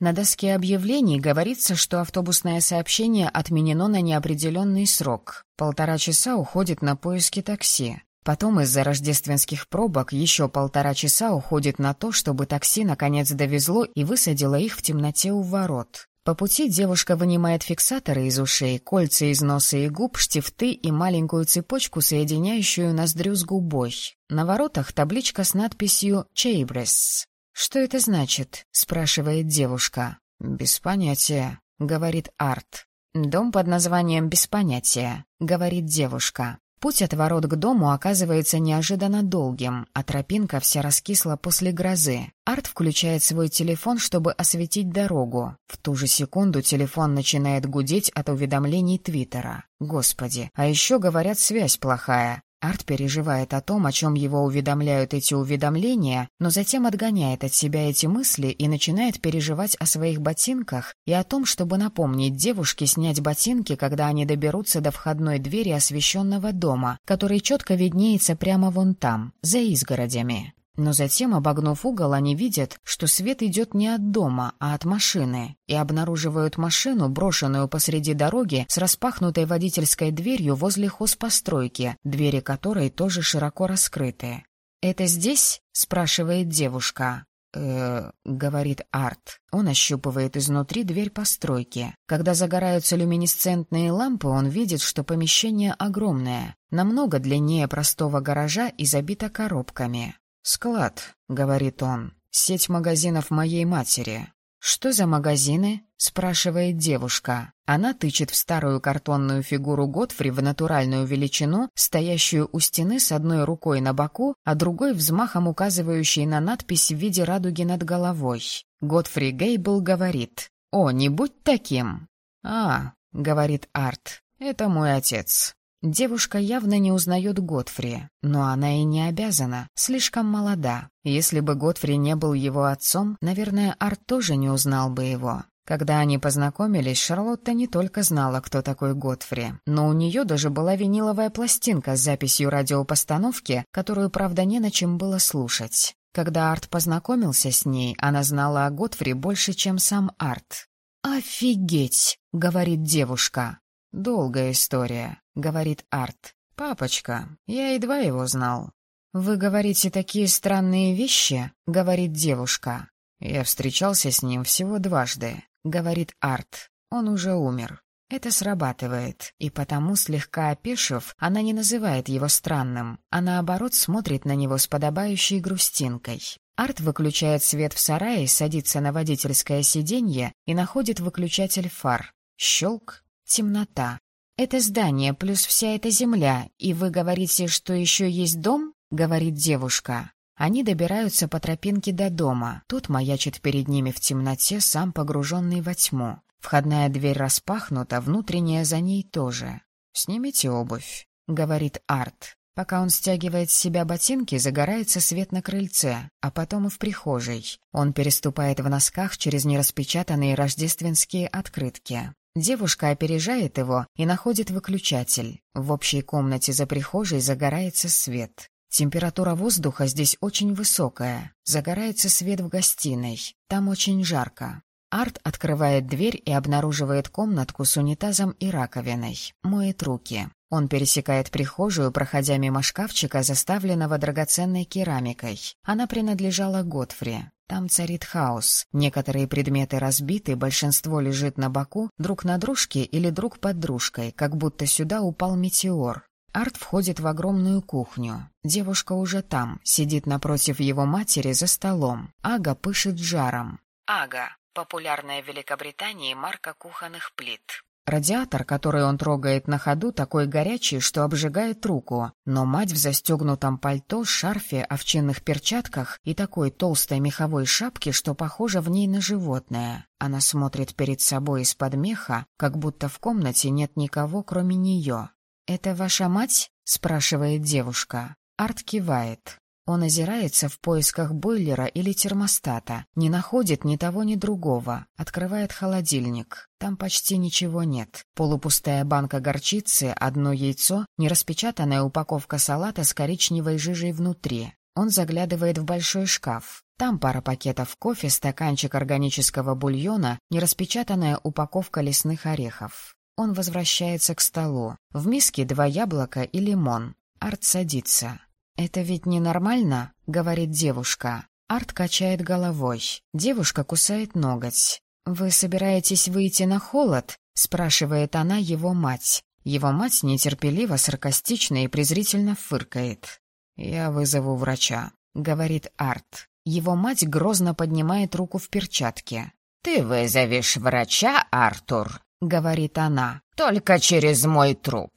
На доске объявлений говорится, что автобусное сообщение отменено на неопределенный срок. Полтора часа уходит на поиски такси. Потом из-за рождественских пробок еще полтора часа уходит на то, чтобы такси наконец довезло и высадило их в темноте у ворот. По пути девушка вынимает фиксаторы из ушей, кольца из носа и губ, штифты и маленькую цепочку, соединяющую ноздрю с губой. На воротах табличка с надписью «Чейбрес». «Что это значит?» — спрашивает девушка. «Без понятия», — говорит Арт. «Дом под названием «Без понятия», — говорит девушка. Путь от ворот к дому оказывается неожиданно долгим, а тропинка вся раскисла после грозы. Арт включает свой телефон, чтобы осветить дорогу. В ту же секунду телефон начинает гудеть от уведомлений Твиттера. Господи, а еще говорят, связь плохая. Арт переживает о том, о чем его уведомляют эти уведомления, но затем отгоняет от себя эти мысли и начинает переживать о своих ботинках и о том, чтобы напомнить девушке снять ботинки, когда они доберутся до входной двери освещенного дома, который четко виднеется прямо вон там, за изгородями. Но затем, обогнув угол, они видят, что свет идет не от дома, а от машины, и обнаруживают машину, брошенную посреди дороги, с распахнутой водительской дверью возле хозпостройки, двери которой тоже широко раскрыты. «Это здесь?» — спрашивает девушка. «Э-э», говорит Арт. Он ощупывает изнутри дверь постройки. Когда загораются люминесцентные лампы, он видит, что помещение огромное, намного длиннее простого гаража и забито коробками. «Склад», — говорит он, — «сеть магазинов моей матери». «Что за магазины?» — спрашивает девушка. Она тычет в старую картонную фигуру Готфри в натуральную величину, стоящую у стены с одной рукой на боку, а другой взмахом указывающей на надпись в виде радуги над головой. Готфри Гейбл говорит «О, не будь таким!» «А», — говорит Арт, — «это мой отец». Девушка явно не узнает Готфри, но она и не обязана, слишком молода. Если бы Готфри не был его отцом, наверное, Арт тоже не узнал бы его. Когда они познакомились, Шарлотта не только знала, кто такой Готфри, но у нее даже была виниловая пластинка с записью радиопостановки, которую, правда, не на чем было слушать. Когда Арт познакомился с ней, она знала о Готфри больше, чем сам Арт. «Офигеть!» — говорит девушка. «Долгая история», — говорит Арт. «Папочка, я едва его знал». «Вы говорите такие странные вещи?» — говорит девушка. «Я встречался с ним всего дважды», — говорит Арт. «Он уже умер». Это срабатывает, и потому, слегка опешив, она не называет его странным, а наоборот смотрит на него с подобающей грустинкой. Арт выключает свет в сарае, садится на водительское сиденье и находит выключатель фар. Щелк, Темнота. «Это здание плюс вся эта земля, и вы говорите, что еще есть дом?» — говорит девушка. Они добираются по тропинке до дома. Тут маячит перед ними в темноте, сам погруженный во тьму. Входная дверь распахнута, внутренняя за ней тоже. «Снимите обувь», — говорит Арт. Пока он стягивает с себя ботинки, загорается свет на крыльце, а потом и в прихожей. Он переступает в носках через нераспечатанные рождественские открытки. Девушка опережает его и находит выключатель. В общей комнате за прихожей загорается свет. Температура воздуха здесь очень высокая. Загорается свет в гостиной. Там очень жарко. Арт открывает дверь и обнаруживает комнатку с унитазом и раковиной. Моет руки. Он пересекает прихожую, проходя мимо шкафчика, заставленного драгоценной керамикой. Она принадлежала Готфри. Там царит хаос. Некоторые предметы разбиты, большинство лежит на боку, друг на дружке или друг под дружкой, как будто сюда упал метеор. Арт входит в огромную кухню. Девушка уже там, сидит напротив его матери за столом. Ага пышет жаром. Ага — популярная в Великобритании марка кухонных плит. Радиатор, который он трогает на ходу, такой горячий, что обжигает руку, но мать в застегнутом пальто, шарфе, овчинных перчатках и такой толстой меховой шапке, что похоже в ней на животное. Она смотрит перед собой из-под меха, как будто в комнате нет никого, кроме нее. «Это ваша мать?» — спрашивает девушка. Арт кивает. Он озирается в поисках бойлера или термостата, не находит ни того, ни другого, открывает холодильник. Там почти ничего нет. Полупустая банка горчицы, одно яйцо, нераспечатанная упаковка салата с коричневой жижей внутри. Он заглядывает в большой шкаф. Там пара пакетов кофе, стаканчик органического бульона, нераспечатанная упаковка лесных орехов. Он возвращается к столу. В миске два яблока и лимон. Арт садится. «Это ведь ненормально?» — говорит девушка. Арт качает головой. Девушка кусает ноготь. «Вы собираетесь выйти на холод?» — спрашивает она его мать. Его мать нетерпеливо, саркастично и презрительно фыркает. «Я вызову врача», — говорит Арт. Его мать грозно поднимает руку в перчатке. «Ты вызовешь врача, Артур?» — говорит она. «Только через мой труп».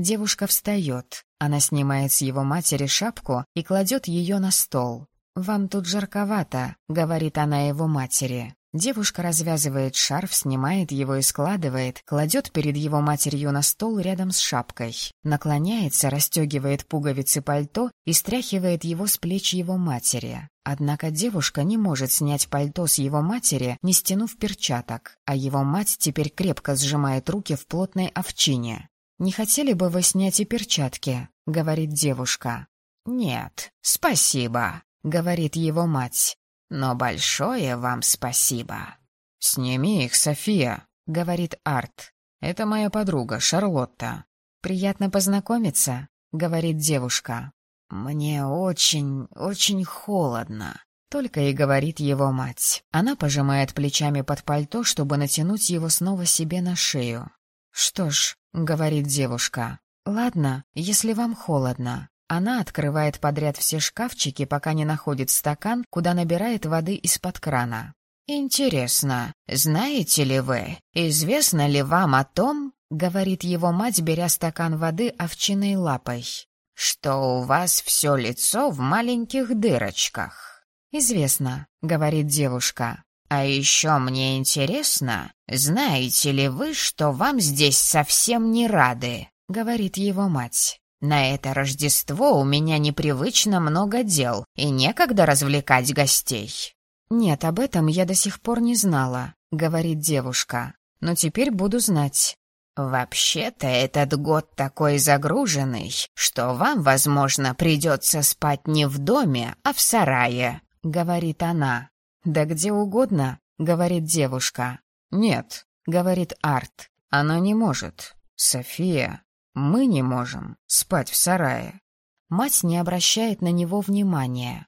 Девушка встает. Она снимает с его матери шапку и кладет ее на стол. «Вам тут жарковато», — говорит она его матери. Девушка развязывает шарф, снимает его и складывает, кладет перед его матерью на стол рядом с шапкой. Наклоняется, расстегивает пуговицы пальто и стряхивает его с плеч его матери. Однако девушка не может снять пальто с его матери, не стянув перчаток, а его мать теперь крепко сжимает руки в плотной овчине. «Не хотели бы вы снять и перчатки?» — говорит девушка. «Нет, спасибо», — говорит его мать. Но большое вам спасибо. Сними их, София, говорит Арт. Это моя подруга, Шарлотта. Приятно познакомиться, говорит девушка. Мне очень, очень холодно. Только и говорит его мать. Она пожимает плечами под пальто, чтобы натянуть его снова себе на шею. «Что ж», — говорит девушка, — «ладно, если вам холодно. Она открывает подряд все шкафчики, пока не находит стакан, куда набирает воды из-под крана. «Интересно, знаете ли вы, известно ли вам о том, — говорит его мать, беря стакан воды овчиной лапой, — что у вас все лицо в маленьких дырочках?» «Известно», — говорит девушка. «А еще мне интересно, знаете ли вы, что вам здесь совсем не рады?» — говорит его мать. На это Рождество у меня непривычно много дел, и некогда развлекать гостей. Нет, об этом я до сих пор не знала, говорит девушка. Но теперь буду знать. Вообще-то этот год такой загруженный, что вам, возможно, придется спать не в доме, а в сарае, говорит она. Да где угодно, говорит девушка. Нет, говорит Арт. Она не может. София, мы не можем спать в сарае. Мать не обращает на него внимания.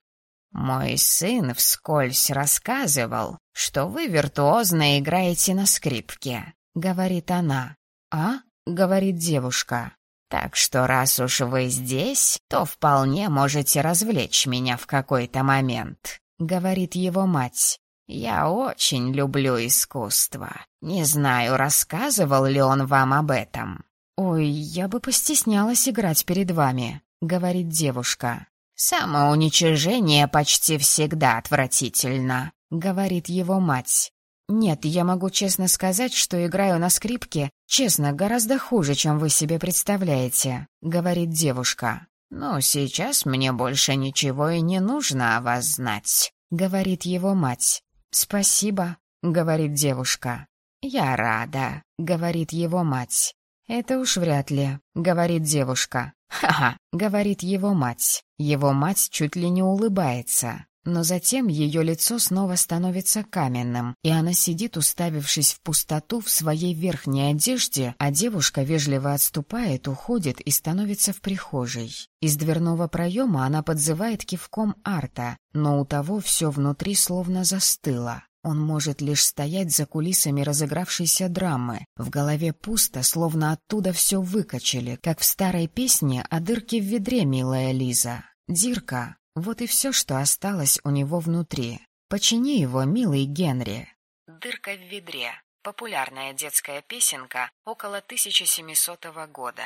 «Мой сын вскользь рассказывал, что вы виртуозно играете на скрипке», — говорит она. «А?» — говорит девушка. «Так что раз уж вы здесь, то вполне можете развлечь меня в какой-то момент», — говорит его мать. «Я очень люблю искусство. Не знаю, рассказывал ли он вам об этом». «Ой, я бы постеснялась играть перед вами», — говорит девушка. «Самоуничижение почти всегда отвратительно», — говорит его мать. «Нет, я могу честно сказать, что играю на скрипке, честно, гораздо хуже, чем вы себе представляете», — говорит девушка. «Ну, сейчас мне больше ничего и не нужно о вас знать», — говорит его мать. «Спасибо», — говорит девушка. «Я рада», — говорит его мать. «Это уж вряд ли», — говорит девушка. «Ха-ха», — говорит его мать. Его мать чуть ли не улыбается. Но затем ее лицо снова становится каменным, и она сидит, уставившись в пустоту в своей верхней одежде, а девушка вежливо отступает, уходит и становится в прихожей. Из дверного проема она подзывает кивком Арта, но у того все внутри словно застыло. Он может лишь стоять за кулисами разыгравшейся драмы. В голове пусто, словно оттуда все выкачали, как в старой песне о дырке в ведре, милая Лиза. Дирка — вот и все, что осталось у него внутри. Почини его, милый Генри. «Дырка в ведре» — популярная детская песенка около 1700 года.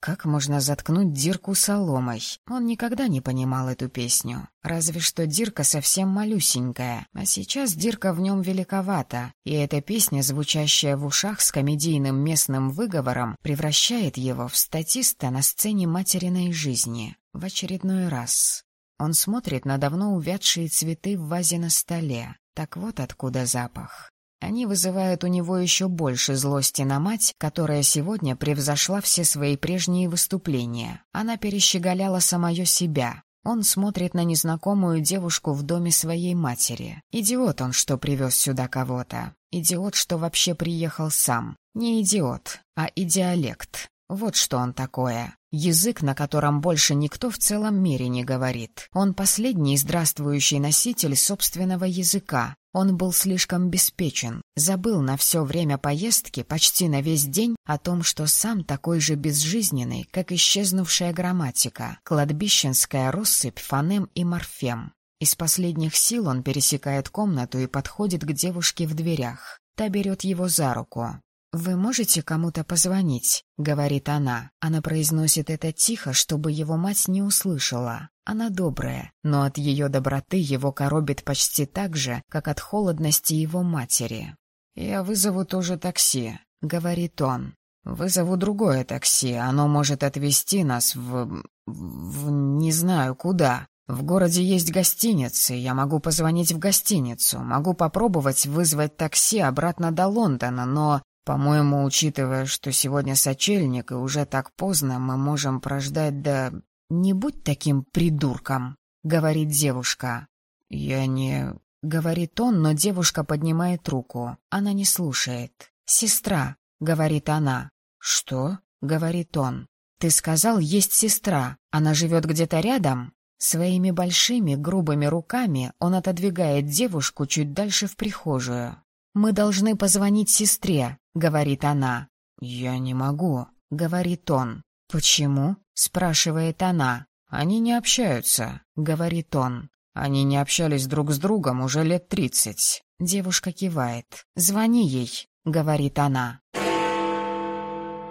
Как можно заткнуть Дирку соломой? Он никогда не понимал эту песню. Разве что Дирка совсем малюсенькая, а сейчас Дирка в нем великовата, и эта песня, звучащая в ушах с комедийным местным выговором, превращает его в статиста на сцене материной жизни. В очередной раз. Он смотрит на давно увядшие цветы в вазе на столе. Так вот откуда запах. Они вызывают у него еще больше злости на мать, которая сегодня превзошла все свои прежние выступления. Она перещеголяла самое себя. Он смотрит на незнакомую девушку в доме своей матери. Идиот он, что привез сюда кого-то. Идиот, что вообще приехал сам. Не идиот, а идиолект. Вот что он такое. Язык, на котором больше никто в целом мире не говорит. Он последний здравствующий носитель собственного языка. Он был слишком беспечен, забыл на все время поездки, почти на весь день, о том, что сам такой же безжизненный, как исчезнувшая грамматика, кладбищенская россыпь фонем и морфем. Из последних сил он пересекает комнату и подходит к девушке в дверях. Та берет его за руку. «Вы можете кому-то позвонить?» — говорит она. Она произносит это тихо, чтобы его мать не услышала. Она добрая, но от ее доброты его коробит почти так же, как от холодности его матери. «Я вызову тоже такси», — говорит он. «Вызову другое такси, оно может отвезти нас в... в... не знаю куда. В городе есть гостиницы, я могу позвонить в гостиницу, могу попробовать вызвать такси обратно до Лондона, но по-моему, учитывая, что сегодня сочельник и уже так поздно, мы можем прождать до... «Не будь таким придурком», — говорит девушка. «Я не...» — говорит он, но девушка поднимает руку. Она не слушает. «Сестра», — говорит она. «Что?» — говорит он. «Ты сказал, есть сестра. Она живет где-то рядом?» Своими большими грубыми руками он отодвигает девушку чуть дальше в прихожую. «Мы должны позвонить сестре», — говорит она. «Я не могу», — говорит он. «Почему?» — спрашивает она. «Они не общаются», — говорит он. «Они не общались друг с другом уже лет тридцать». Девушка кивает. «Звони ей», — говорит она.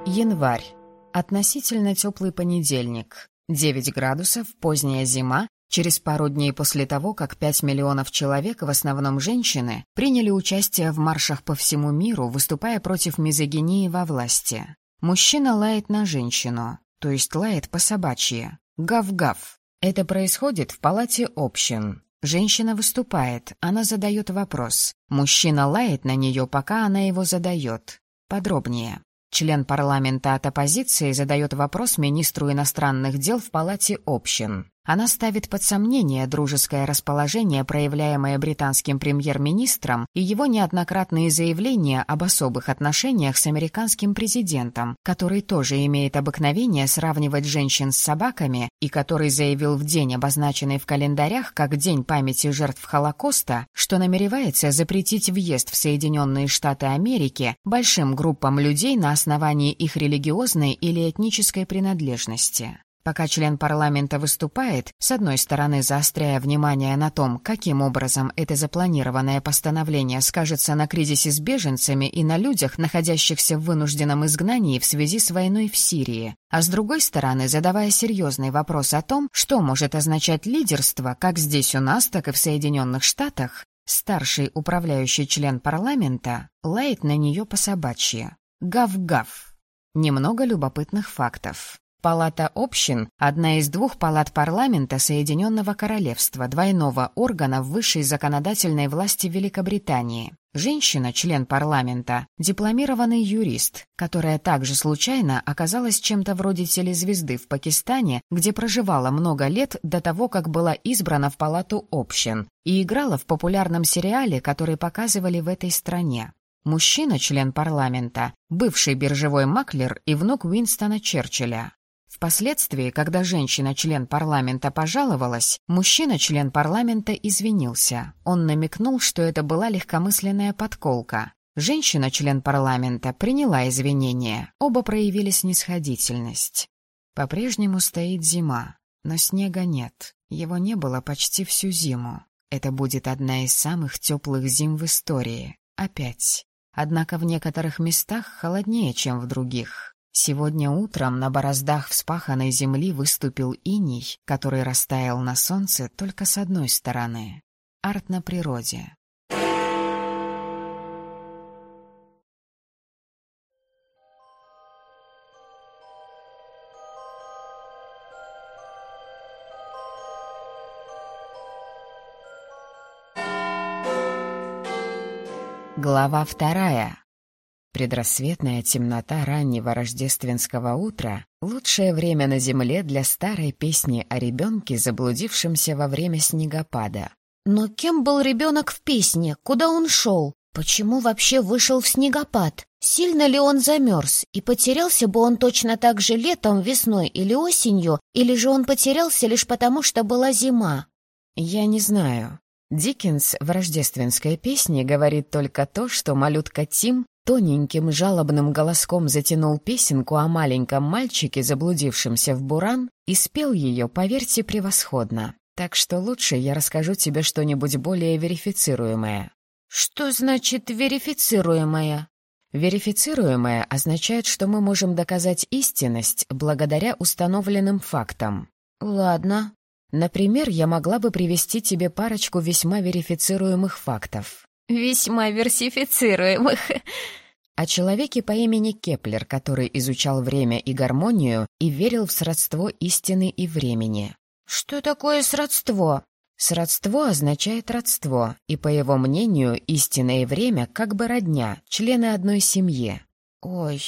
Январь. Относительно теплый понедельник. 9 градусов, поздняя зима, Через пару дней после того, как 5 миллионов человек, в основном женщины, приняли участие в маршах по всему миру, выступая против мизогинии во власти. Мужчина лает на женщину, то есть лает по собачьи. Гав-гав. Это происходит в палате общин. Женщина выступает, она задает вопрос. Мужчина лает на нее, пока она его задает. Подробнее. Член парламента от оппозиции задает вопрос министру иностранных дел в палате общин. Она ставит под сомнение дружеское расположение, проявляемое британским премьер-министром, и его неоднократные заявления об особых отношениях с американским президентом, который тоже имеет обыкновение сравнивать женщин с собаками и который заявил в день, обозначенный в календарях как День памяти жертв Холокоста, что намеревается запретить въезд в Соединенные Штаты Америки большим группам людей на основании их религиозной или этнической принадлежности. Пока член парламента выступает, с одной стороны заостряя внимание на том, каким образом это запланированное постановление скажется на кризисе с беженцами и на людях, находящихся в вынужденном изгнании в связи с войной в Сирии, а с другой стороны задавая серьезный вопрос о том, что может означать лидерство как здесь у нас, так и в Соединенных Штатах, старший управляющий член парламента лает на нее по собачьи. Гав-гав. Немного любопытных фактов. Палата общин – одна из двух палат парламента Соединенного Королевства, двойного органа высшей законодательной власти Великобритании. Женщина, член парламента, дипломированный юрист, которая также случайно оказалась чем-то вроде телезвезды в Пакистане, где проживала много лет до того, как была избрана в палату общин, и играла в популярном сериале, который показывали в этой стране. Мужчина, член парламента, бывший биржевой маклер и внук Уинстона Черчилля. Впоследствии, когда женщина-член парламента пожаловалась, мужчина-член парламента извинился. Он намекнул, что это была легкомысленная подколка. Женщина-член парламента приняла извинения, оба проявили снисходительность. По-прежнему стоит зима, но снега нет. Его не было почти всю зиму. Это будет одна из самых теплых зим в истории. Опять. Однако в некоторых местах холоднее, чем в других. Сегодня утром на бороздах вспаханной земли выступил иней, который растаял на солнце только с одной стороны. Арт на природе. Глава вторая. Предрассветная темнота раннего рождественского утра — лучшее время на земле для старой песни о ребенке, заблудившемся во время снегопада. Но кем был ребенок в песне? Куда он шел? Почему вообще вышел в снегопад? Сильно ли он замерз? И потерялся бы он точно так же летом, весной или осенью? Или же он потерялся лишь потому, что была зима? Я не знаю. Диккенс в рождественской песне говорит только то, что малютка Тим тоненьким жалобным голоском затянул песенку о маленьком мальчике, заблудившемся в буран, и спел ее, поверьте, превосходно. Так что лучше я расскажу тебе что-нибудь более верифицируемое. Что значит верифицируемое? Верифицируемое означает, что мы можем доказать истинность благодаря установленным фактам. Ладно. Например, я могла бы привести тебе парочку весьма верифицируемых фактов. Весьма версифицируемых. О человеке по имени Кеплер, который изучал время и гармонию и верил в сродство истины и времени. Что такое сродство? Сродство означает родство, и, по его мнению, истинное время как бы родня, члены одной семьи. Ой.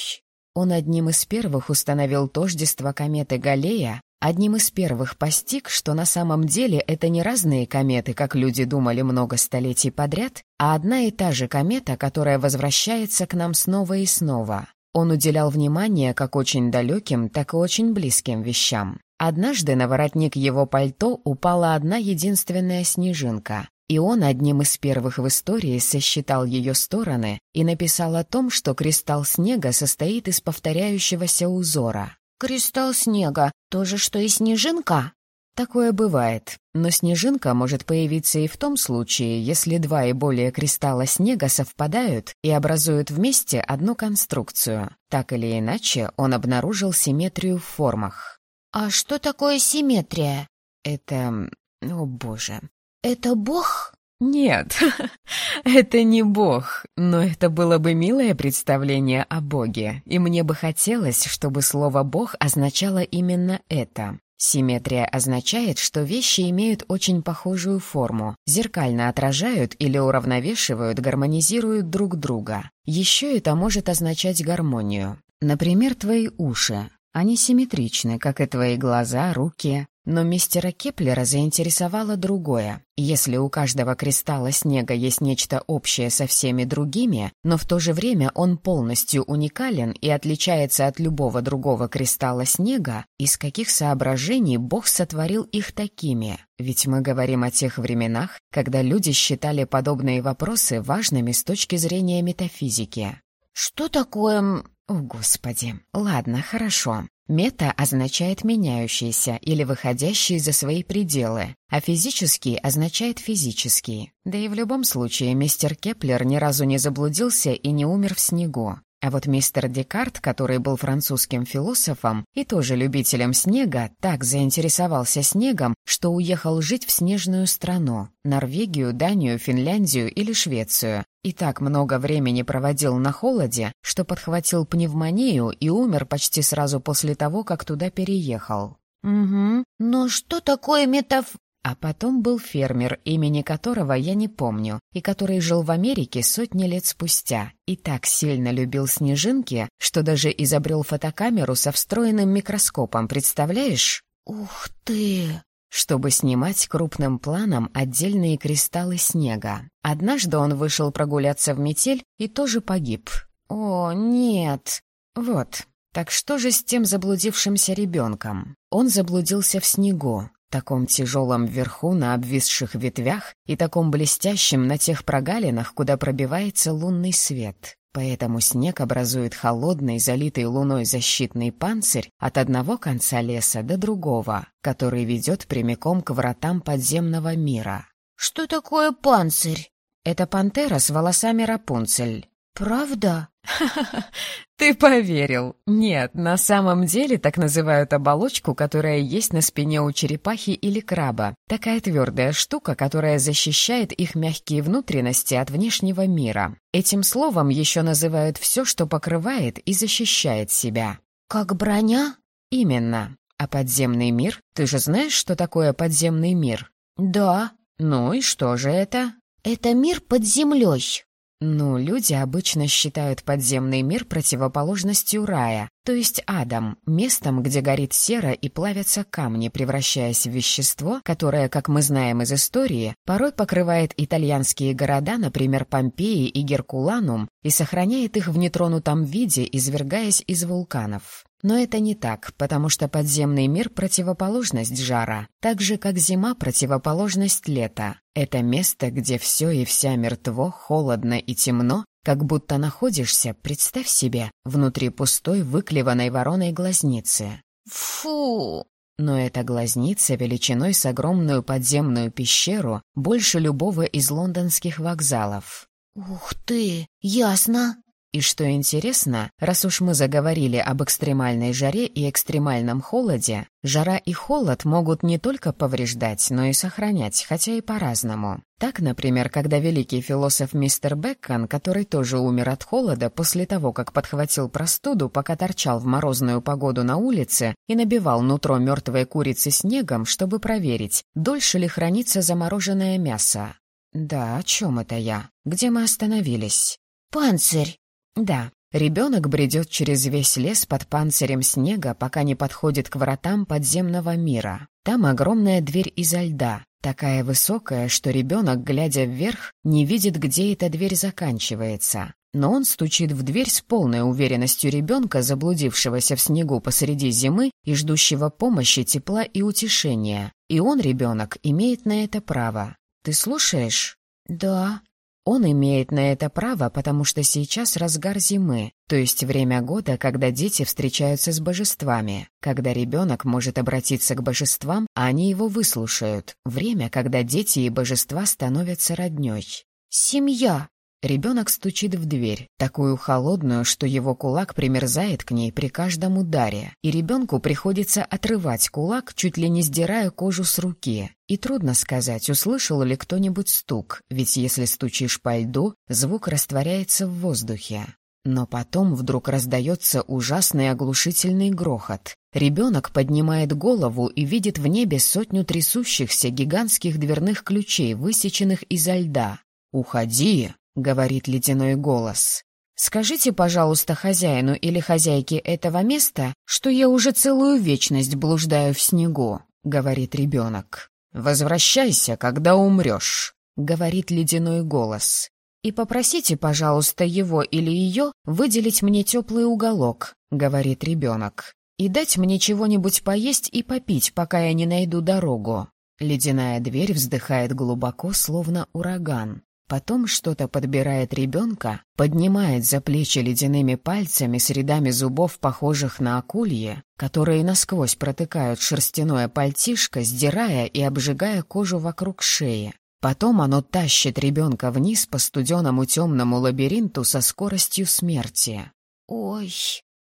Он одним из первых установил тождество кометы Галлея, одним из первых постиг, что на самом деле это не разные кометы, как люди думали много столетий подряд, а одна и та же комета, которая возвращается к нам снова и снова. Он уделял внимание как очень далеким, так и очень близким вещам. Однажды на воротник его пальто упала одна единственная снежинка, и он одним из первых в истории сосчитал ее стороны и написал о том, что кристалл снега состоит из повторяющегося узора. «Кристалл снега — то же, что и снежинка?» Такое бывает, но снежинка может появиться и в том случае, если два и более кристалла снега совпадают и образуют вместе одну конструкцию. Так или иначе, он обнаружил симметрию в формах. «А что такое симметрия?» «Это... о боже...» «Это бог?» «Нет, это не бог, но это было бы милое представление о боге, и мне бы хотелось, чтобы слово «бог» означало именно это. Симметрия означает, что вещи имеют очень похожую форму, зеркально отражают или уравновешивают, гармонизируют друг друга. Еще это может означать гармонию. Например, твои уши. Они симметричны, как и твои глаза, руки. Но мистера Кеплера заинтересовало другое. Если у каждого кристалла снега есть нечто общее со всеми другими, но в то же время он полностью уникален и отличается от любого другого кристалла снега, из каких соображений Бог сотворил их такими? Ведь мы говорим о тех временах, когда люди считали подобные вопросы важными с точки зрения метафизики. «Что такое о, Господи. Ладно, хорошо. Мета означает меняющийся или выходящий за свои пределы, а физический означает физический. Да и в любом случае мистер Кеплер ни разу не заблудился и не умер в снегу. А вот мистер Декарт, который был французским философом и тоже любителем снега, так заинтересовался снегом, что уехал жить в снежную страну — Норвегию, Данию, Финляндию или Швецию. И так много времени проводил на холоде, что подхватил пневмонию и умер почти сразу после того, как туда переехал. «Угу. Но что такое метаф...» А потом был фермер, имени которого я не помню, и который жил в Америке сотни лет спустя, и так сильно любил снежинки, что даже изобрел фотокамеру со встроенным микроскопом, представляешь? «Ух ты!» чтобы снимать крупным планом отдельные кристаллы снега. Однажды он вышел прогуляться в метель и тоже погиб. «О, нет!» Вот, так что же с тем заблудившимся ребенком? Он заблудился в снегу, таком тяжелом вверху на обвисших ветвях и таком блестящем на тех прогалинах, куда пробивается лунный свет. Поэтому снег образует холодный, залитый луной защитный панцирь от одного конца леса до другого, который ведет прямиком к вратам подземного мира. «Что такое панцирь?» «Это пантера с волосами Рапунцель». «Правда?» Ты поверил. Нет, на самом деле так называют оболочку, которая есть на спине у черепахи или краба. Такая твердая штука, которая защищает их мягкие внутренности от внешнего мира. Этим словом еще называют все, что покрывает и защищает себя. Как броня? Именно. А подземный мир? Ты же знаешь, что такое подземный мир? Да. Ну и что же это? Это мир под землей. Ну, люди обычно считают подземный мир противоположностью рая, то есть адом, местом, где горит сера и плавятся камни, превращаясь в вещество, которое, как мы знаем из истории, порой покрывает итальянские города, например, Помпеи и Геркуланум, и сохраняет их в нетронутом виде, извергаясь из вулканов. Но это не так, потому что подземный мир — противоположность жара, так же, как зима — противоположность лета. Это место, где все и вся мертво, холодно и темно, как будто находишься, представь себе, внутри пустой выклеванной вороной глазницы. Фу! Но эта глазница величиной с огромную подземную пещеру больше любого из лондонских вокзалов. Ух ты, ясно. И что интересно, раз уж мы заговорили об экстремальной жаре и экстремальном холоде, жара и холод могут не только повреждать, но и сохранять, хотя и по-разному. Так, например, когда великий философ мистер Беккон, который тоже умер от холода после того, как подхватил простуду, пока торчал в морозную погоду на улице и набивал нутро мертвой курицы снегом, чтобы проверить, дольше ли хранится замороженное мясо. Да, о чем это я? Где мы остановились? «Панцирь!» Да, ребенок бредет через весь лес под панцирем снега, пока не подходит к вратам подземного мира. Там огромная дверь изо льда, такая высокая, что ребенок, глядя вверх, не видит, где эта дверь заканчивается. Но он стучит в дверь с полной уверенностью ребенка, заблудившегося в снегу посреди зимы и ждущего помощи, тепла и утешения. И он, ребенок, имеет на это право. Ты слушаешь? Да. Он имеет на это право, потому что сейчас разгар зимы, то есть время года, когда дети встречаются с божествами, когда ребенок может обратиться к божествам, а они его выслушают, время, когда дети и божества становятся роднёй. «Семья!» Ребенок стучит в дверь, такую холодную, что его кулак примерзает к ней при каждом ударе, и ребенку приходится отрывать кулак, чуть ли не сдирая кожу с руки. И трудно сказать, услышал ли кто-нибудь стук, ведь если стучишь по льду, звук растворяется в воздухе. Но потом вдруг раздается ужасный оглушительный грохот. Ребенок поднимает голову и видит в небе сотню трясущихся гигантских дверных ключей, высеченных изо льда. «Уходи!» — говорит ледяной голос. «Скажите, пожалуйста, хозяину или хозяйке этого места, что я уже целую вечность блуждаю в снегу», — говорит ребенок. «Возвращайся, когда умрешь», — говорит ледяной голос. «И попросите, пожалуйста, его или ее выделить мне теплый уголок», — говорит ребенок. «И дать мне чего-нибудь поесть и попить, пока я не найду дорогу». Ледяная дверь вздыхает глубоко, словно ураган. Потом что-то подбирает ребенка, поднимает за плечи ледяными пальцами с рядами зубов, похожих на акулье, которые насквозь протыкают шерстяное пальтишко, сдирая и обжигая кожу вокруг шеи. Потом оно тащит ребенка вниз по студеному темному лабиринту со скоростью смерти. «Ой!»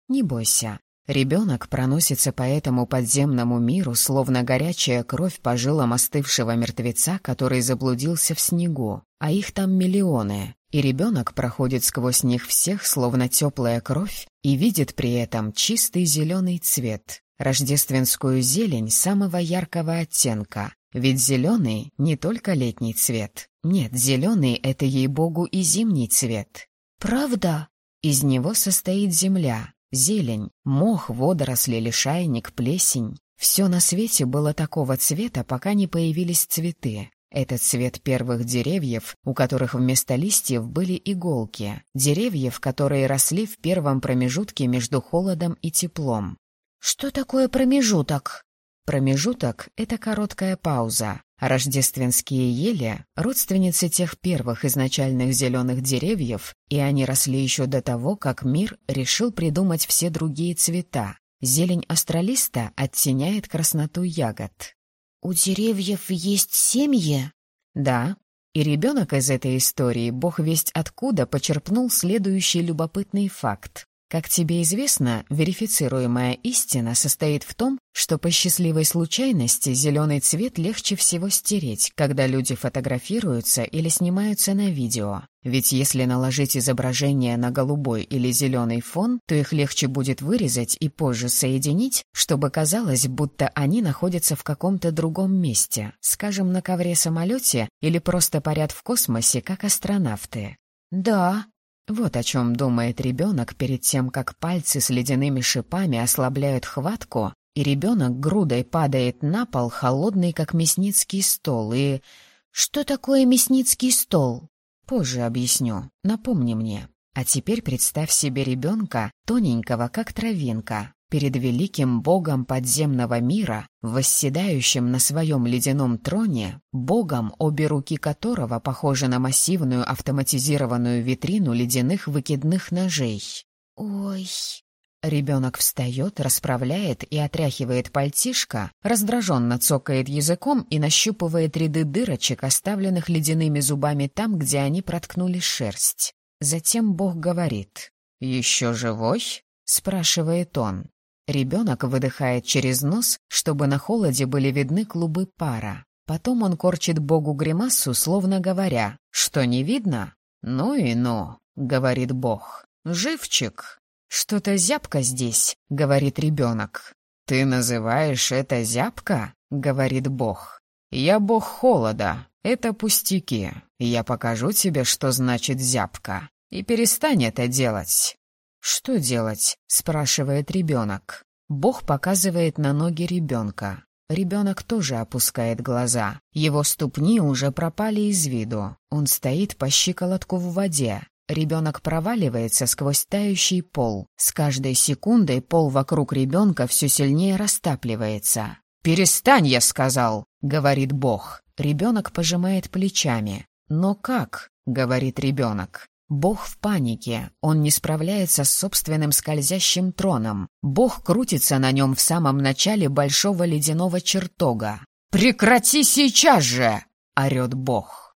«Не бойся, Ребенок проносится по этому подземному миру, словно горячая кровь по жилам остывшего мертвеца, который заблудился в снегу, а их там миллионы, и ребенок проходит сквозь них всех, словно теплая кровь, и видит при этом чистый зеленый цвет, рождественскую зелень самого яркого оттенка, ведь зеленый не только летний цвет. Нет, зеленый — это, ей-богу, и зимний цвет. «Правда?» Из него состоит земля, Зелень, мох, водоросли, лишайник, плесень. Все на свете было такого цвета, пока не появились цветы. Этот цвет первых деревьев, у которых вместо листьев были иголки, деревьев, которые росли в первом промежутке между холодом и теплом. Что такое промежуток? Промежуток — это короткая пауза, Рождественские ели — родственницы тех первых изначальных зеленых деревьев, и они росли еще до того, как мир решил придумать все другие цвета. Зелень астралиста оттеняет красноту ягод. «У деревьев есть семьи?» «Да». И ребенок из этой истории, бог весть откуда, почерпнул следующий любопытный факт. Как тебе известно, верифицируемая истина состоит в том, что по счастливой случайности зеленый цвет легче всего стереть, когда люди фотографируются или снимаются на видео. Ведь если наложить изображение на голубой или зеленый фон, то их легче будет вырезать и позже соединить, чтобы казалось, будто они находятся в каком-то другом месте, скажем, на ковре-самолете или просто парят в космосе, как астронавты. «Да». Вот о чем думает ребенок перед тем, как пальцы с ледяными шипами ослабляют хватку, и ребенок грудой падает на пол, холодный, как мясницкий стол, и... «Что такое мясницкий стол?» «Позже объясню. Напомни мне. А теперь представь себе ребенка, тоненького, как травинка, перед великим богом подземного мира, восседающим на своем ледяном троне, богом, обе руки которого похожи на массивную автоматизированную витрину ледяных выкидных ножей. «Ой...» Ребенок встает, расправляет и отряхивает пальтишко, раздраженно цокает языком и нащупывает ряды дырочек, оставленных ледяными зубами там, где они проткнули шерсть. Затем Бог говорит «Еще живой?» — спрашивает он. Ребенок выдыхает через нос, чтобы на холоде были видны клубы пара. Потом он корчит Богу гримасу, словно говоря «Что не видно?» «Ну и ну», — говорит Бог. «Живчик, «Что-то зябко здесь», — говорит ребенок. «Ты называешь это зябко?» — говорит Бог. «Я бог холода. Это пустяки. Я покажу тебе, что значит зябко. И перестань это делать». «Что делать?» — спрашивает ребенок. Бог показывает на ноги ребенка. Ребенок тоже опускает глаза. Его ступни уже пропали из виду. Он стоит по щиколотку в воде. Ребенок проваливается сквозь тающий пол. С каждой секундой пол вокруг ребенка все сильнее растапливается. «Перестань, я сказал!» — говорит Бог. Ребенок пожимает плечами. «Но как?» — говорит ребенок. Бог в панике. Он не справляется с собственным скользящим троном. Бог крутится на нем в самом начале большого ледяного чертога. «Прекрати сейчас же!» — орет Бог.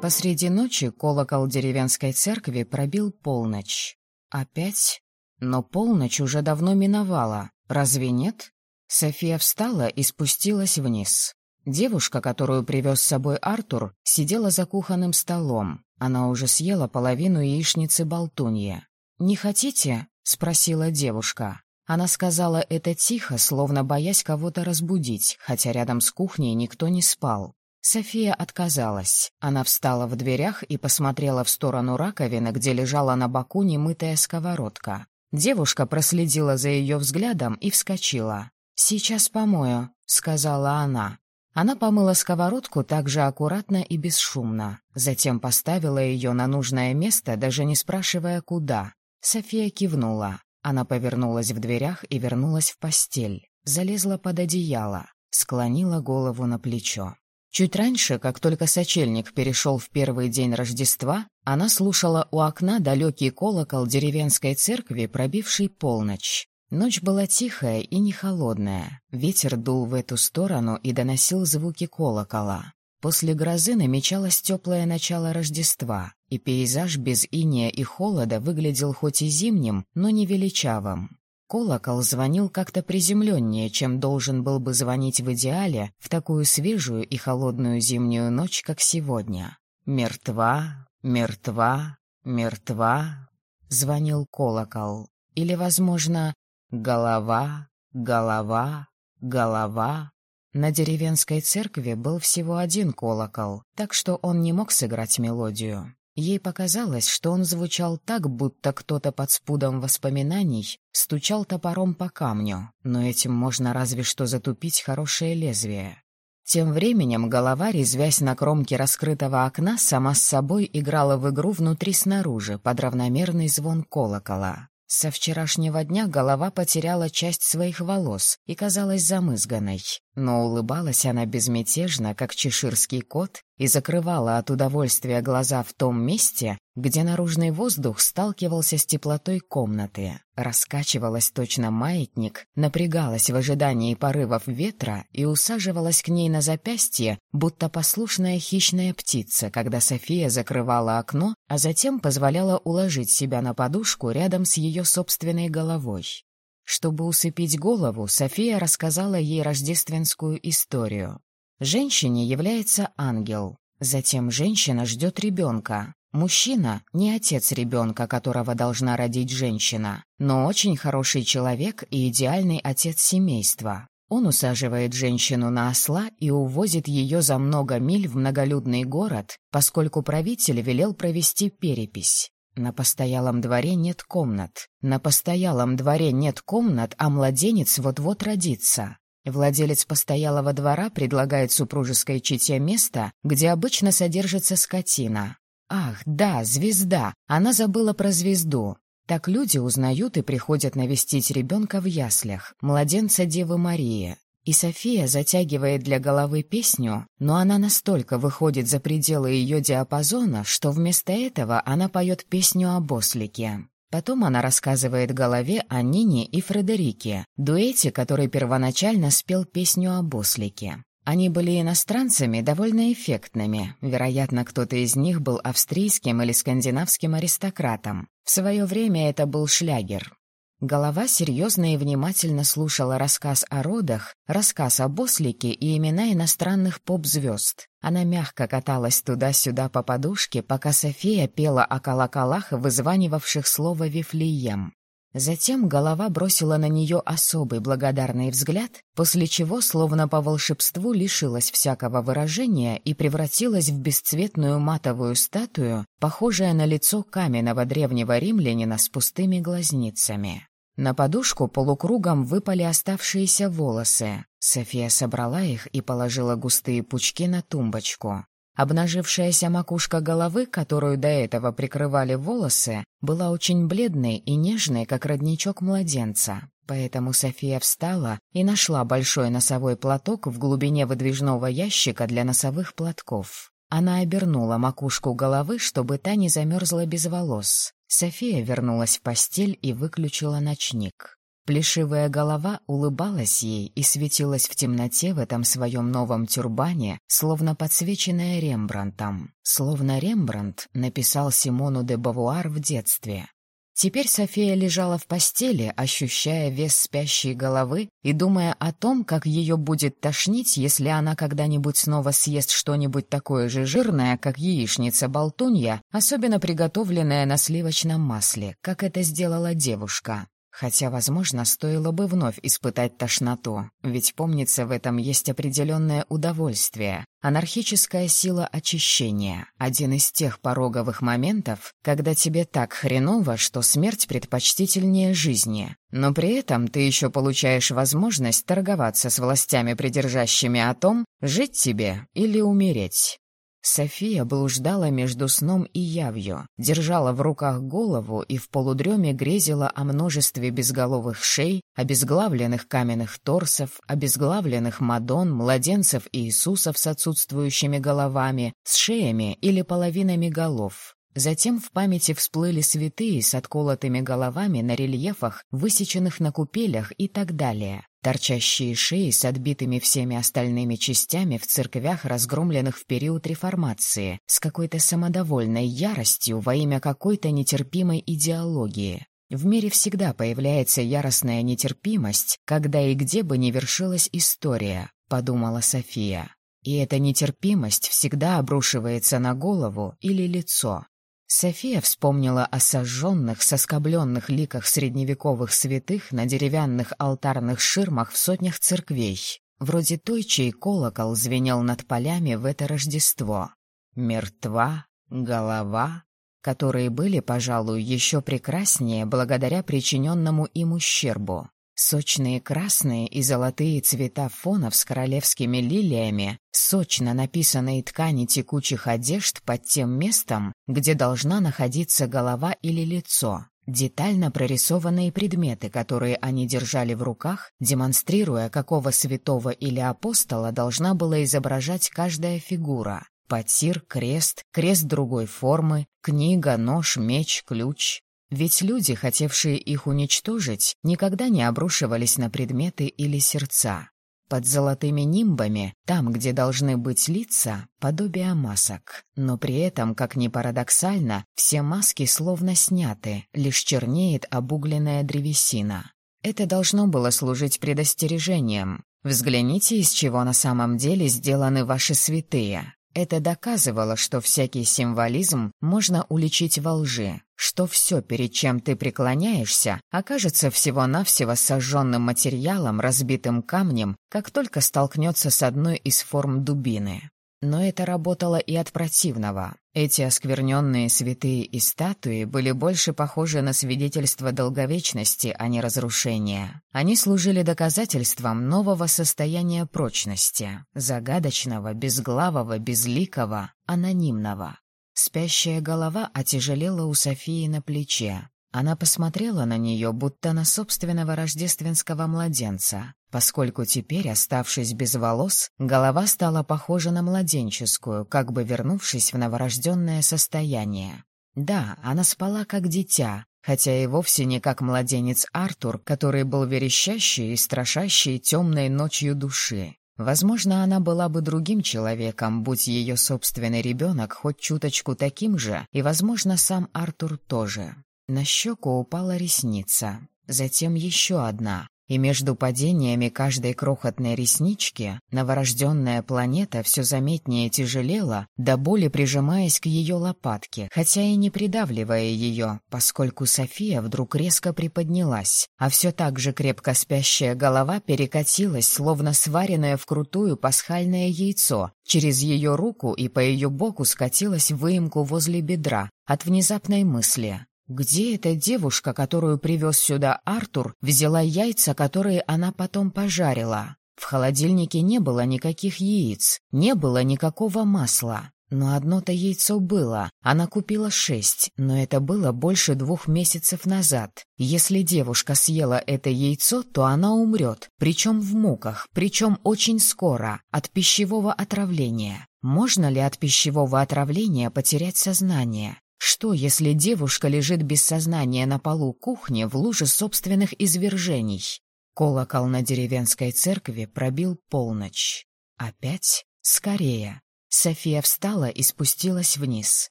Посреди ночи колокол деревенской церкви пробил полночь. Опять? Но полночь уже давно миновала. Разве нет? София встала и спустилась вниз. Девушка, которую привез с собой Артур, сидела за кухонным столом. Она уже съела половину яичницы болтунья. «Не хотите?» — спросила девушка. Она сказала это тихо, словно боясь кого-то разбудить, хотя рядом с кухней никто не спал. София отказалась. Она встала в дверях и посмотрела в сторону раковины, где лежала на боку немытая сковородка. Девушка проследила за ее взглядом и вскочила. «Сейчас помою», — сказала она. Она помыла сковородку так же аккуратно и бесшумно. Затем поставила ее на нужное место, даже не спрашивая, куда. София кивнула. Она повернулась в дверях и вернулась в постель. Залезла под одеяло, склонила голову на плечо. Чуть раньше, как только сочельник перешел в первый день Рождества, она слушала у окна далекий колокол деревенской церкви, пробивший полночь. Ночь была тихая и не холодная. Ветер дул в эту сторону и доносил звуки колокола. После грозы намечалось теплое начало Рождества, и пейзаж без иния и холода выглядел хоть и зимним, но не величавым. Колокол звонил как-то приземленнее, чем должен был бы звонить в идеале в такую свежую и холодную зимнюю ночь, как сегодня. «Мертва, мертва, мертва», — звонил колокол. Или, возможно, «голова, голова, голова». На деревенской церкви был всего один колокол, так что он не мог сыграть мелодию. Ей показалось, что он звучал так, будто кто-то под спудом воспоминаний стучал топором по камню, но этим можно разве что затупить хорошее лезвие. Тем временем голова, резвясь на кромке раскрытого окна, сама с собой играла в игру внутри-снаружи под равномерный звон колокола. Со вчерашнего дня голова потеряла часть своих волос и казалась замызганной, но улыбалась она безмятежно, как чеширский кот, и закрывала от удовольствия глаза в том месте, где наружный воздух сталкивался с теплотой комнаты, раскачивалась точно маятник, напрягалась в ожидании порывов ветра и усаживалась к ней на запястье, будто послушная хищная птица, когда София закрывала окно, а затем позволяла уложить себя на подушку рядом с ее собственной головой. Чтобы усыпить голову, София рассказала ей рождественскую историю. Женщине является ангел, затем женщина ждет ребенка, Мужчина — не отец ребенка, которого должна родить женщина, но очень хороший человек и идеальный отец семейства. Он усаживает женщину на осла и увозит ее за много миль в многолюдный город, поскольку правитель велел провести перепись. На постоялом дворе нет комнат. На постоялом дворе нет комнат, а младенец вот-вот родится. Владелец постоялого двора предлагает супружеской чете место, где обычно содержится скотина. Ах, да, звезда. Она забыла про звезду. Так люди узнают и приходят навестить ребенка в яслях, младенца Девы Марии. И София затягивает для головы песню, но она настолько выходит за пределы ее диапазона, что вместо этого она поет песню о Бослике. Потом она рассказывает голове о Нине и Фредерике, дуэте, который первоначально спел песню о Бослике. Они были иностранцами, довольно эффектными. Вероятно, кто-то из них был австрийским или скандинавским аристократом. В свое время это был шлягер. Голова серьезно и внимательно слушала рассказ о родах, рассказ о Бослике и имена иностранных поп-звезд. Она мягко каталась туда-сюда по подушке, пока София пела о колоколах, вызванивавших слово «Вифлеем». Затем голова бросила на нее особый благодарный взгляд, после чего, словно по волшебству, лишилась всякого выражения и превратилась в бесцветную матовую статую, похожая на лицо каменного древнего римлянина с пустыми глазницами. На подушку полукругом выпали оставшиеся волосы. София собрала их и положила густые пучки на тумбочку. Обнажившаяся макушка головы, которую до этого прикрывали волосы, была очень бледной и нежной, как родничок младенца. Поэтому София встала и нашла большой носовой платок в глубине выдвижного ящика для носовых платков. Она обернула макушку головы, чтобы та не замерзла без волос. София вернулась в постель и выключила ночник. Плешивая голова улыбалась ей и светилась в темноте в этом своем новом тюрбане, словно подсвеченная Рембрандтом. Словно Рембрандт написал Симону де Бавуар в детстве. Теперь София лежала в постели, ощущая вес спящей головы и думая о том, как ее будет тошнить, если она когда-нибудь снова съест что-нибудь такое же жирное, как яичница-болтунья, особенно приготовленная на сливочном масле, как это сделала девушка. Хотя, возможно, стоило бы вновь испытать тошноту, ведь, помнится, в этом есть определенное удовольствие. Анархическая сила очищения — один из тех пороговых моментов, когда тебе так хреново, что смерть предпочтительнее жизни. Но при этом ты еще получаешь возможность торговаться с властями, придержащими о том, жить тебе или умереть. София блуждала между сном и явью, держала в руках голову и в полудреме грезила о множестве безголовых шей, обезглавленных каменных торсов, обезглавленных мадон, младенцев и Иисусов с отсутствующими головами, с шеями или половинами голов. Затем в памяти всплыли святые с отколотыми головами на рельефах, высеченных на купелях и так далее. Торчащие шеи с отбитыми всеми остальными частями в церквях, разгромленных в период реформации, с какой-то самодовольной яростью во имя какой-то нетерпимой идеологии. В мире всегда появляется яростная нетерпимость, когда и где бы ни вершилась история, подумала София. И эта нетерпимость всегда обрушивается на голову или лицо. София вспомнила о сожженных, соскобленных ликах средневековых святых на деревянных алтарных ширмах в сотнях церквей, вроде той, чей колокол звенел над полями в это Рождество. Мертва, голова, которые были, пожалуй, еще прекраснее благодаря причиненному им ущербу. Сочные красные и золотые цвета фонов с королевскими лилиями, сочно написанные ткани текучих одежд под тем местом, где должна находиться голова или лицо, детально прорисованные предметы, которые они держали в руках, демонстрируя, какого святого или апостола должна была изображать каждая фигура. Потир, крест, крест другой формы, книга, нож, меч, ключ. Ведь люди, хотевшие их уничтожить, никогда не обрушивались на предметы или сердца. Под золотыми нимбами, там, где должны быть лица, подобие масок. Но при этом, как ни парадоксально, все маски словно сняты, лишь чернеет обугленная древесина. Это должно было служить предостережением. Взгляните, из чего на самом деле сделаны ваши святые. Это доказывало, что всякий символизм можно уличить во лжи, что все, перед чем ты преклоняешься, окажется всего-навсего сожженным материалом, разбитым камнем, как только столкнется с одной из форм дубины. Но это работало и от противного. Эти оскверненные святые и статуи были больше похожи на свидетельство долговечности, а не разрушения. Они служили доказательством нового состояния прочности, загадочного, безглавого, безликого, анонимного. Спящая голова отяжелела у Софии на плече. Она посмотрела на нее, будто на собственного рождественского младенца, поскольку теперь, оставшись без волос, голова стала похожа на младенческую, как бы вернувшись в новорожденное состояние. Да, она спала как дитя, хотя и вовсе не как младенец Артур, который был верещащий и страшащий темной ночью души. Возможно, она была бы другим человеком, будь ее собственный ребенок хоть чуточку таким же, и, возможно, сам Артур тоже. На щеку упала ресница, затем еще одна, и между падениями каждой крохотной реснички новорожденная планета все заметнее тяжелела, до боли прижимаясь к ее лопатке, хотя и не придавливая ее, поскольку София вдруг резко приподнялась, а все так же крепко спящая голова перекатилась, словно сваренное вкрутую пасхальное яйцо. Через ее руку и по ее боку скатилась выемку возле бедра от внезапной мысли. Где эта девушка, которую привез сюда Артур, взяла яйца, которые она потом пожарила? В холодильнике не было никаких яиц, не было никакого масла. Но одно-то яйцо было. Она купила шесть, но это было больше двух месяцев назад. Если девушка съела это яйцо, то она умрет, причем в муках, причем очень скоро, от пищевого отравления. Можно ли от пищевого отравления потерять сознание? Что, если девушка лежит без сознания на полу кухни в луже собственных извержений? Колокол на деревенской церкви пробил полночь. Опять? Скорее. София встала и спустилась вниз.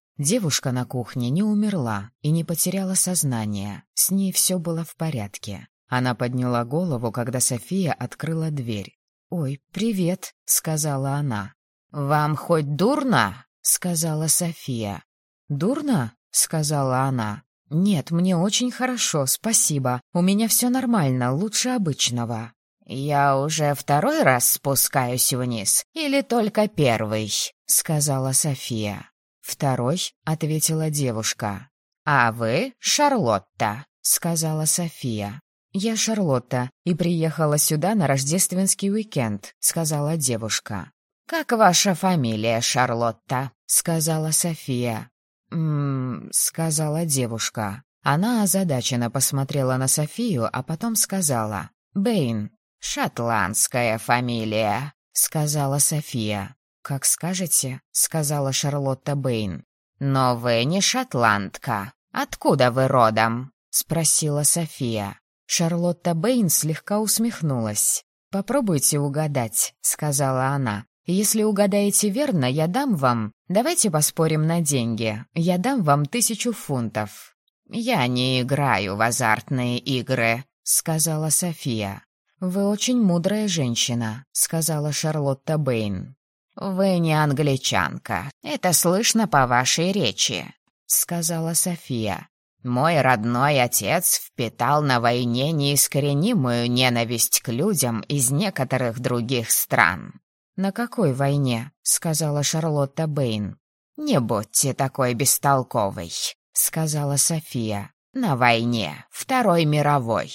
Девушка на кухне не умерла и не потеряла сознание. С ней все было в порядке. Она подняла голову, когда София открыла дверь. «Ой, привет», — сказала она. «Вам хоть дурно?» — сказала София. «Дурно?» — сказала она. «Нет, мне очень хорошо, спасибо. У меня все нормально, лучше обычного». «Я уже второй раз спускаюсь вниз, или только первый?» — сказала София. «Второй», — ответила девушка. «А вы Шарлотта», — сказала София. «Я Шарлотта и приехала сюда на рождественский уикенд», — сказала девушка. «Как ваша фамилия, Шарлотта?» — сказала София. «М-м-м», сказала девушка. Она озадаченно посмотрела на Софию, а потом сказала. «Бэйн». «Шотландская фамилия», — сказала София. «Как скажете», — сказала Шарлотта Бэйн. «Но вы не шотландка. Откуда вы родом?» — спросила София. Шарлотта Бэйн слегка усмехнулась. «Попробуйте угадать», — сказала она. Если угадаете верно, я дам вам... Давайте поспорим на деньги. Я дам вам тысячу фунтов». «Я не играю в азартные игры», — сказала София. «Вы очень мудрая женщина», — сказала Шарлотта Бэйн. «Вы не англичанка. Это слышно по вашей речи», — сказала София. «Мой родной отец впитал на войне неискоренимую ненависть к людям из некоторых других стран. «На какой войне?» — сказала Шарлотта Бэйн. «Не будьте такой бестолковой», — сказала София. «На войне, Второй мировой.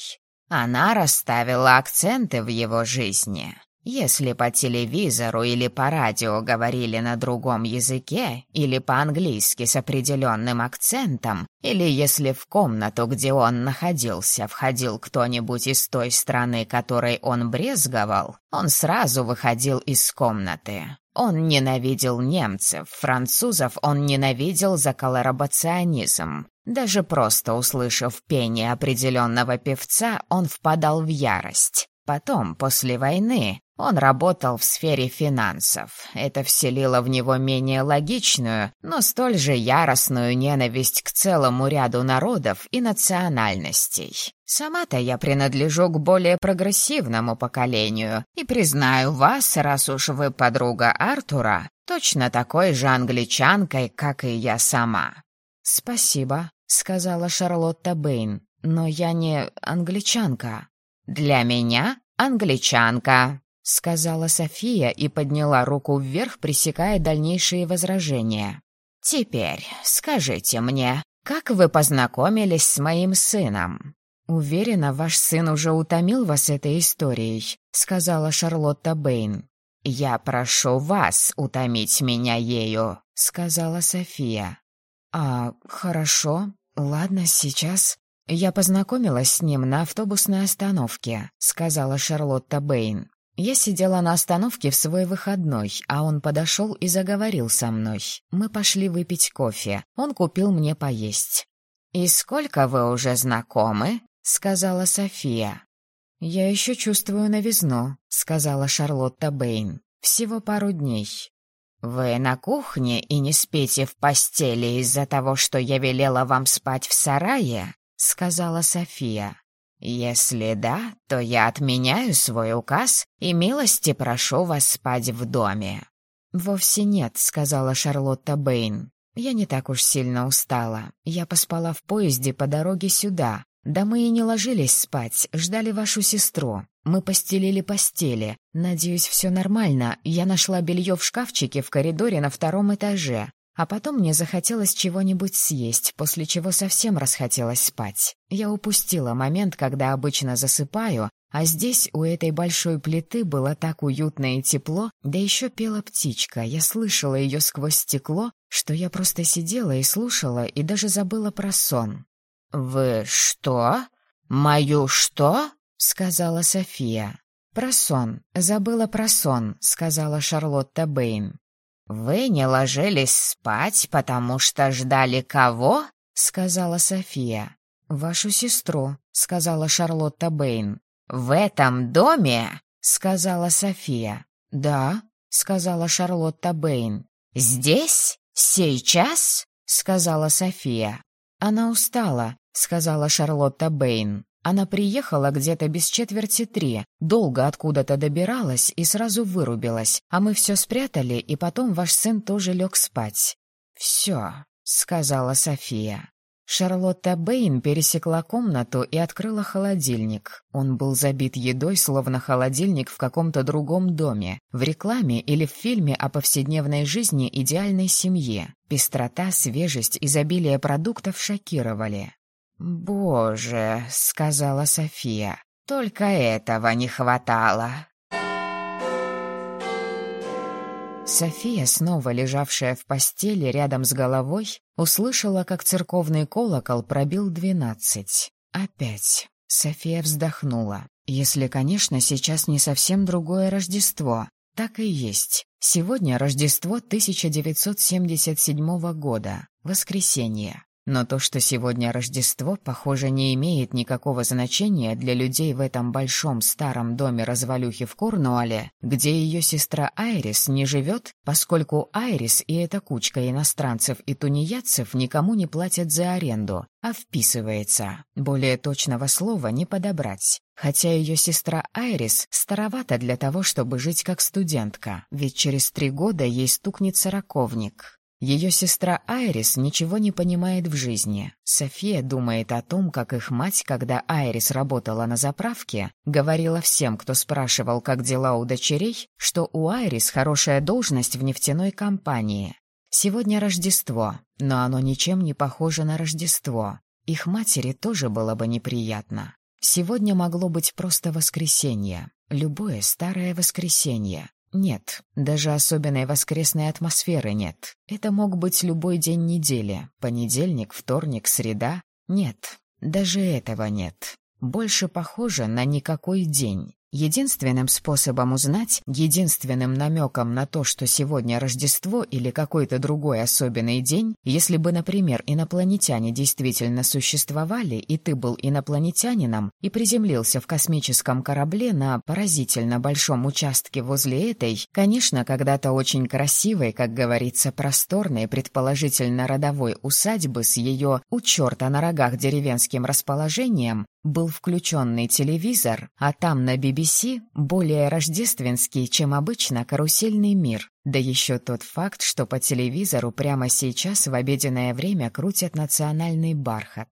Она расставила акценты в его жизни. Если по телевизору или по радио говорили на другом языке, или по-английски с определенным акцентом, или если в комнату, где он находился, входил кто-нибудь из той страны, которой он брезговал, он сразу выходил из комнаты. Он ненавидел немцев, французов он ненавидел за коллаборационизм. Даже просто услышав пение определенного певца, он впадал в ярость. Потом, после войны, он работал в сфере финансов. Это вселило в него менее логичную, но столь же яростную ненависть к целому ряду народов и национальностей. Сама-то я принадлежу к более прогрессивному поколению и признаю вас, раз уж вы подруга Артура, точно такой же англичанкой, как и я сама. «Спасибо», — сказала Шарлотта Бэйн. «Но я не англичанка». «Для меня англичанка», — сказала София и подняла руку вверх, пресекая дальнейшие возражения. «Теперь скажите мне, как вы познакомились с моим сыном?» «Уверена, ваш сын уже утомил вас этой историей», — сказала Шарлотта Бэйн. «Я прошу вас утомить меня ею», — сказала София. «А, хорошо. Ладно, сейчас». «Я познакомилась с ним на автобусной остановке», — сказала Шарлотта Бэйн. Я сидела на остановке в свой выходной, а он подошел и заговорил со мной. Мы пошли выпить кофе. Он купил мне поесть. «И сколько вы уже знакомы?» — сказала София. «Я еще чувствую новизну», — сказала Шарлотта Бэйн. «Всего пару дней». «Вы на кухне и не спите в постели из-за того, что я велела вам спать в сарае?» — сказала София. «Если да, то я отменяю свой указ и милости прошу вас спать в доме». «Вовсе нет», — сказала Шарлотта Бэйн. «Я не так уж сильно устала. Я поспала в поезде по дороге сюда. Да мы и не ложились спать, ждали вашу сестру. Мы постелили постели. Надеюсь, все нормально. Я нашла белье в шкафчике в коридоре на втором этаже. А потом мне захотелось чего-нибудь съесть, после чего совсем расхотелось спать. Я упустила момент, когда обычно засыпаю, а здесь у этой большой плиты было так уютно и тепло, да еще пела птичка. Я слышала ее сквозь стекло, что я просто сидела и слушала, и даже забыла про сон. «Вы что? Мою что?» — сказала София. «Про сон. Забыла про сон», — сказала Шарлотта Бэйн. «Вы не ложились спать, потому что ждали кого?» — сказала София. «Вашу сестру», — сказала Шарлотта Бэйн. «В этом доме?» — сказала София. «Да», — сказала Шарлотта Бэйн. «Здесь? Сейчас?» — сказала София. «Она устала», — сказала Шарлотта Бэйн. Она приехала где-то без четверти три, долго откуда-то добиралась и сразу вырубилась, а мы все спрятали, и потом ваш сын тоже лег спать. «Все», — сказала София. Шарлотта Бэйн пересекла комнату и открыла холодильник. Он был забит едой, словно холодильник в каком-то другом доме, в рекламе или в фильме о повседневной жизни идеальной семьи. Пестрота, свежесть, изобилие продуктов шокировали. «Боже», — сказала София, — «только этого не хватало». София, снова лежавшая в постели рядом с головой, услышала, как церковный колокол пробил двенадцать. Опять. София вздохнула. Если, конечно, сейчас не совсем другое Рождество. Так и есть. Сегодня Рождество 1977 года. Воскресенье. Но то, что сегодня Рождество, похоже, не имеет никакого значения для людей в этом большом старом доме развалюхи в Корнуолле, где ее сестра Айрис не живет, поскольку Айрис и эта кучка иностранцев и тунеядцев никому не платят за аренду, а вписывается. Более точного слова не подобрать. Хотя ее сестра Айрис старовата для того, чтобы жить как студентка, ведь через три года ей стукнет сороковник. Ее сестра Айрис ничего не понимает в жизни. София думает о том, как их мать, когда Айрис работала на заправке, говорила всем, кто спрашивал, как дела у дочерей, что у Айрис хорошая должность в нефтяной компании. Сегодня Рождество, но оно ничем не похоже на Рождество. Их матери тоже было бы неприятно. Сегодня могло быть просто воскресенье, любое старое воскресенье, нет, даже особенной воскресной атмосферы нет. Это мог быть любой день недели. Понедельник, вторник, среда. Нет, даже этого нет. Больше похоже на никакой день. Единственным способом узнать, единственным намеком на то, что сегодня Рождество или какой-то другой особенный день, если бы, например, инопланетяне действительно существовали, и ты был инопланетянином и приземлился в космическом корабле на поразительно большом участке возле этой, конечно, когда-то очень красивой, как говорится, просторной, предположительно родовой усадьбы с ее у черта на рогах деревенским расположением, Был включенный телевизор, а там на BBC более рождественский, чем обычно, карусельный мир. Да еще тот факт, что по телевизору прямо сейчас в обеденное время крутят «Национальный бархат».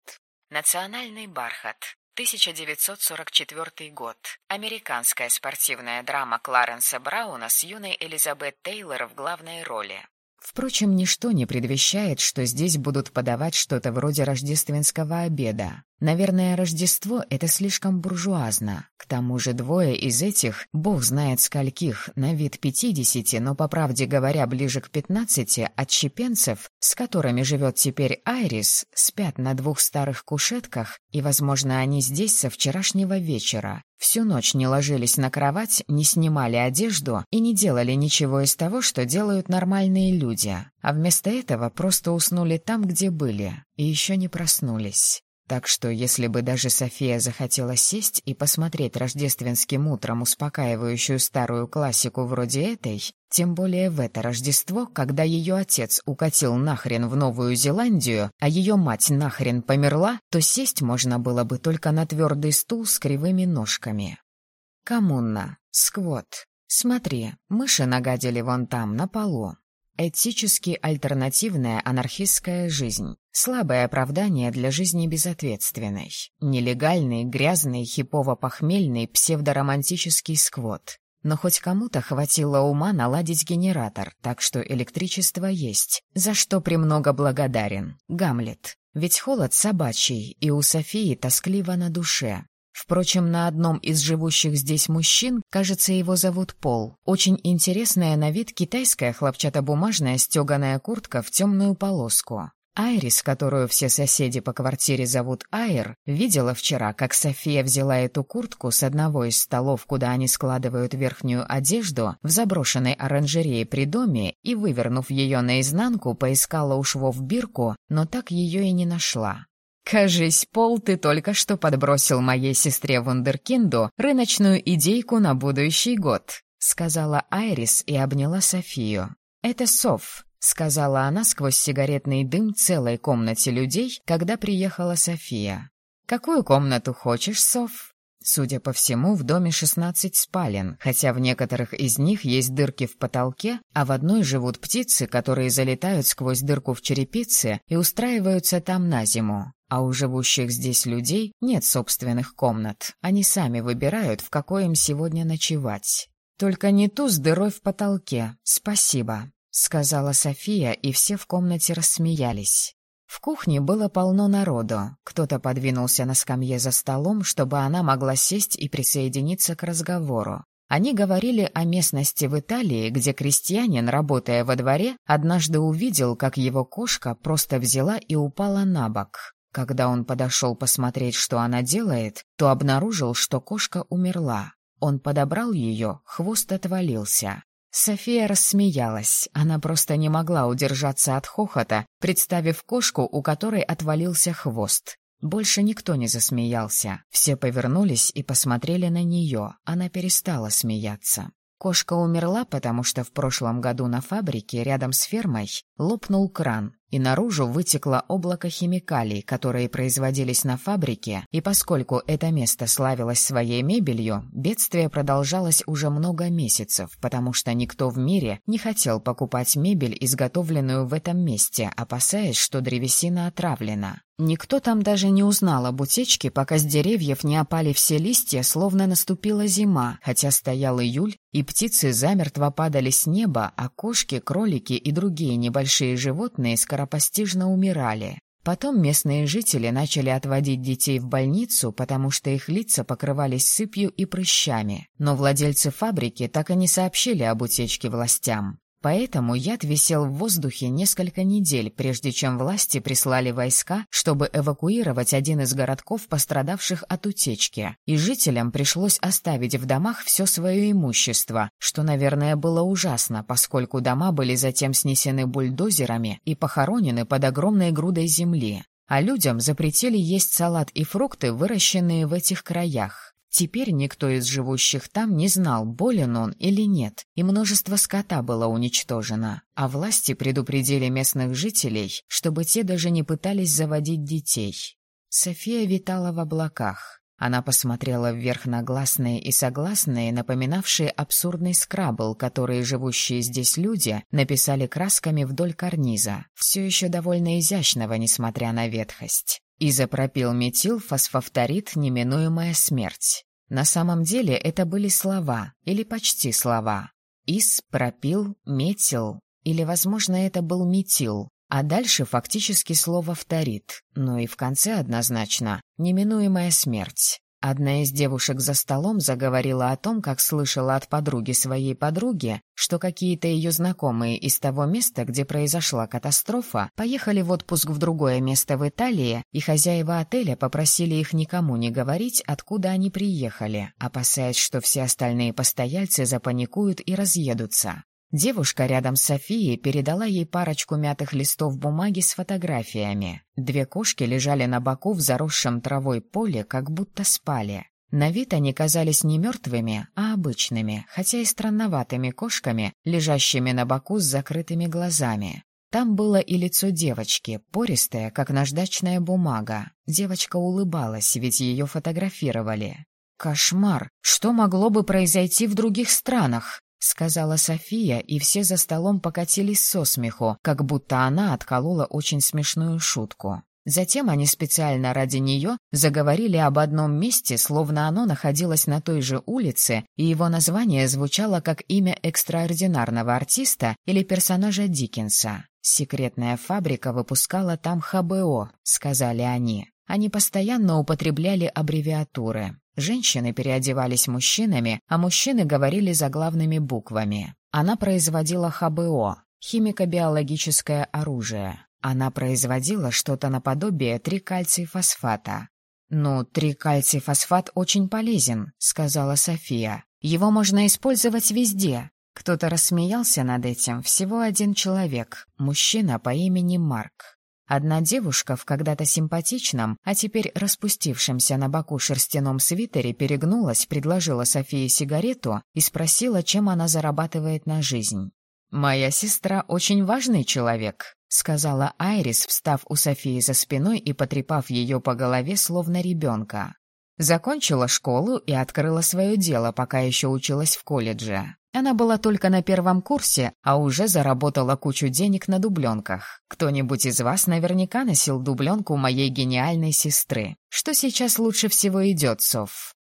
«Национальный бархат» 1944 год. Американская спортивная драма Кларенса Брауна с юной Элизабет Тейлор в главной роли. Впрочем, ничто не предвещает, что здесь будут подавать что-то вроде рождественского обеда. Наверное, Рождество — это слишком буржуазно. К тому же двое из этих, бог знает скольких, на вид пятидесяти, но, по правде говоря, ближе к пятнадцати, отщепенцев, с которыми живет теперь Айрис, спят на двух старых кушетках, и, возможно, они здесь со вчерашнего вечера. Всю ночь не ложились на кровать, не снимали одежду и не делали ничего из того, что делают нормальные люди, а вместо этого просто уснули там, где были, и еще не проснулись. Так что, если бы даже София захотела сесть и посмотреть рождественским утром успокаивающую старую классику вроде этой, тем более в это Рождество, когда ее отец укатил нахрен в Новую Зеландию, а ее мать нахрен померла, то сесть можно было бы только на твердый стул с кривыми ножками. Коммуна. Сквот. Смотри, мыши нагадили вон там, на полу. Этически альтернативная анархистская жизнь. Слабое оправдание для жизни безответственной. Нелегальный, грязный, хипово-похмельный, псевдоромантический сквот. Но хоть кому-то хватило ума наладить генератор, так что электричество есть, за что премного благодарен. Гамлет. Ведь холод собачий, и у Софии тоскливо на душе. Впрочем, на одном из живущих здесь мужчин, кажется, его зовут Пол, очень интересная на вид китайская хлопчатобумажная стеганая куртка в темную полоску. Айрис, которую все соседи по квартире зовут Айр, видела вчера, как София взяла эту куртку с одного из столов, куда они складывают верхнюю одежду, в заброшенной оранжерее при доме и, вывернув ее наизнанку, поискала у швов бирку, но так ее и не нашла. «Кажись, Пол, ты только что подбросил моей сестре Вундеркинду рыночную идейку на будущий год», — сказала Айрис и обняла Софию. «Это Соф», — сказала она сквозь сигаретный дым целой комнате людей, когда приехала София. «Какую комнату хочешь, Соф?» Судя по всему, в доме 16 спален, хотя в некоторых из них есть дырки в потолке, а в одной живут птицы, которые залетают сквозь дырку в черепице и устраиваются там на зиму. А у живущих здесь людей нет собственных комнат. Они сами выбирают, в какой им сегодня ночевать. «Только не ту с дырой в потолке. Спасибо», — сказала София, и все в комнате рассмеялись. В кухне было полно народу. Кто-то подвинулся на скамье за столом, чтобы она могла сесть и присоединиться к разговору. Они говорили о местности в Италии, где крестьянин, работая во дворе, однажды увидел, как его кошка просто взяла и упала на бок. Когда он подошел посмотреть, что она делает, то обнаружил, что кошка умерла. Он подобрал ее, хвост отвалился. София рассмеялась. Она просто не могла удержаться от хохота, представив кошку, у которой отвалился хвост. Больше никто не засмеялся. Все повернулись и посмотрели на нее. Она перестала смеяться. Кошка умерла, потому что в прошлом году на фабрике рядом с фермой лопнул кран, и наружу вытекло облако химикалий, которые производились на фабрике, и поскольку это место славилось своей мебелью, бедствие продолжалось уже много месяцев, потому что никто в мире не хотел покупать мебель, изготовленную в этом месте, опасаясь, что древесина отравлена. Никто там даже не узнал об утечке, пока с деревьев не опали все листья, словно наступила зима, хотя стоял июль, и птицы замертво падали с неба, а кошки, кролики и другие небольшие животные скоропостижно умирали. Потом местные жители начали отводить детей в больницу, потому что их лица покрывались сыпью и прыщами. Но владельцы фабрики так и не сообщили об утечке властям. Поэтому яд висел в воздухе несколько недель, прежде чем власти прислали войска, чтобы эвакуировать один из городков, пострадавших от утечки. И жителям пришлось оставить в домах все свое имущество, что, наверное, было ужасно, поскольку дома были затем снесены бульдозерами и похоронены под огромной грудой земли. А людям запретили есть салат и фрукты, выращенные в этих краях. Теперь никто из живущих там не знал, болен он или нет, и множество скота было уничтожено, а власти предупредили местных жителей, чтобы те даже не пытались заводить детей. София витала в облаках. Она посмотрела вверх на гласные и согласные, напоминавшие абсурдный скрабл, которые живущие здесь люди написали красками вдоль карниза, все еще довольно изящного, несмотря на ветхость. Изопропил метил фосфофторид неминуемая смерть. На самом деле это были слова, или почти слова. Пропил, метил, или, возможно, это был метил, а дальше фактически слово «вторит», но и в конце однозначно «неминуемая смерть». Одна из девушек за столом заговорила о том, как слышала от подруги своей подруги, что какие-то ее знакомые из того места, где произошла катастрофа, поехали в отпуск в другое место в Италии, и хозяева отеля попросили их никому не говорить, откуда они приехали, опасаясь, что все остальные постояльцы запаникуют и разъедутся. Девушка рядом с Софией передала ей парочку мятых листов бумаги с фотографиями. Две кошки лежали на боку в заросшем травой поле, как будто спали. На вид они казались не мертвыми, а обычными, хотя и странноватыми кошками, лежащими на боку с закрытыми глазами. Там было и лицо девочки, пористое, как наждачная бумага. Девочка улыбалась, ведь ее фотографировали. Кошмар! Что могло бы произойти в других странах? — сказала София, и все за столом покатились со смеху, как будто она отколола очень смешную шутку. Затем они специально ради нее заговорили об одном месте, словно оно находилось на той же улице, и его название звучало как имя экстраординарного артиста или персонажа Диккенса. «Секретная фабрика выпускала там ХБО», — сказали они. Они постоянно употребляли аббревиатуры. Женщины переодевались мужчинами, а мужчины говорили заглавными буквами. Она производила ХБО – химико-биологическое оружие. Она производила что-то наподобие трикальций-фосфата. «Ну, трикальций-фосфат очень полезен», — сказала София. «Его можно использовать везде». Кто-то рассмеялся над этим, всего один человек, мужчина по имени Марк. Одна девушка в когда-то симпатичном, а теперь распустившемся на боку шерстяном свитере перегнулась, предложила Софии сигарету и спросила, чем она зарабатывает на жизнь. «Моя сестра очень важный человек», — сказала Айрис, встав у Софии за спиной и потрепав ее по голове, словно ребенка. Закончила школу и открыла свое дело, пока еще училась в колледже. Она была только на первом курсе, а уже заработала кучу денег на дубленках. Кто-нибудь из вас наверняка носил дубленку моей гениальной сестры. Что сейчас лучше всего идет, Соф?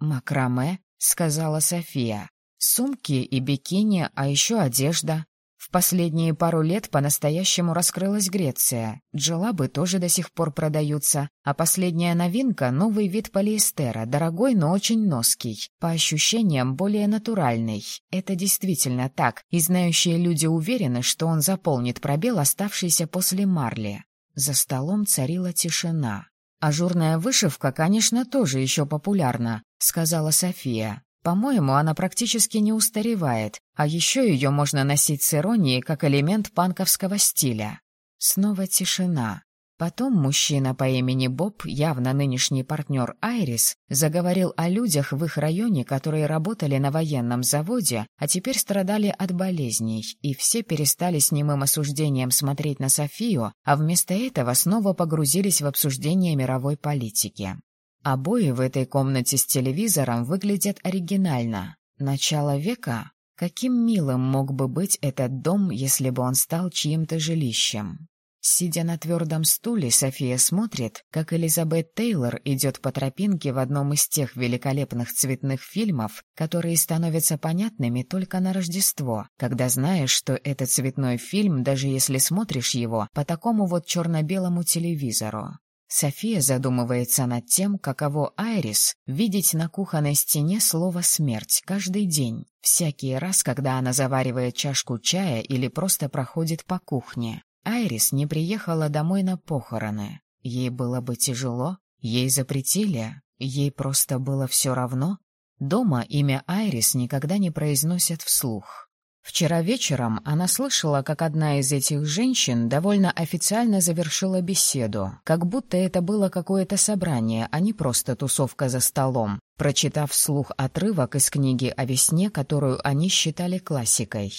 «Макраме», — сказала София. «Сумки и бикини, а еще одежда. В последние пару лет по-настоящему раскрылась Греция. Джелабы тоже до сих пор продаются. А последняя новинка — новый вид полиэстера, дорогой, но очень ноский. По ощущениям, более натуральный. Это действительно так, и знающие люди уверены, что он заполнит пробел, оставшийся после марли. За столом царила тишина. «Ажурная вышивка, конечно, тоже еще популярна», — сказала София. По-моему, она практически не устаревает, а еще ее можно носить с иронией как элемент панковского стиля. Снова тишина. Потом мужчина по имени Боб, явно нынешний партнер Айрис, заговорил о людях в их районе, которые работали на военном заводе, а теперь страдали от болезней, и все перестали с немым осуждением смотреть на Софию, а вместо этого снова погрузились в обсуждение мировой политики. Обои в этой комнате с телевизором выглядят оригинально. Начало века? Каким милым мог бы быть этот дом, если бы он стал чьим-то жилищем? Сидя на твердом стуле, София смотрит, как Элизабет Тейлор идет по тропинке в одном из тех великолепных цветных фильмов, которые становятся понятными только на Рождество, когда знаешь, что это цветной фильм, даже если смотришь его по такому вот черно-белому телевизору. София задумывается над тем, каково Айрис видеть на кухонной стене слово «смерть» каждый день, всякий раз, когда она заваривает чашку чая или просто проходит по кухне. Айрис не приехала домой на похороны. Ей было бы тяжело, ей запретили, ей просто было все равно. Дома имя Айрис никогда не произносят вслух. Вчера вечером она слышала, как одна из этих женщин довольно официально завершила беседу, как будто это было какое-то собрание, а не просто тусовка за столом, прочитав вслух отрывок из книги о весне, которую они считали классикой.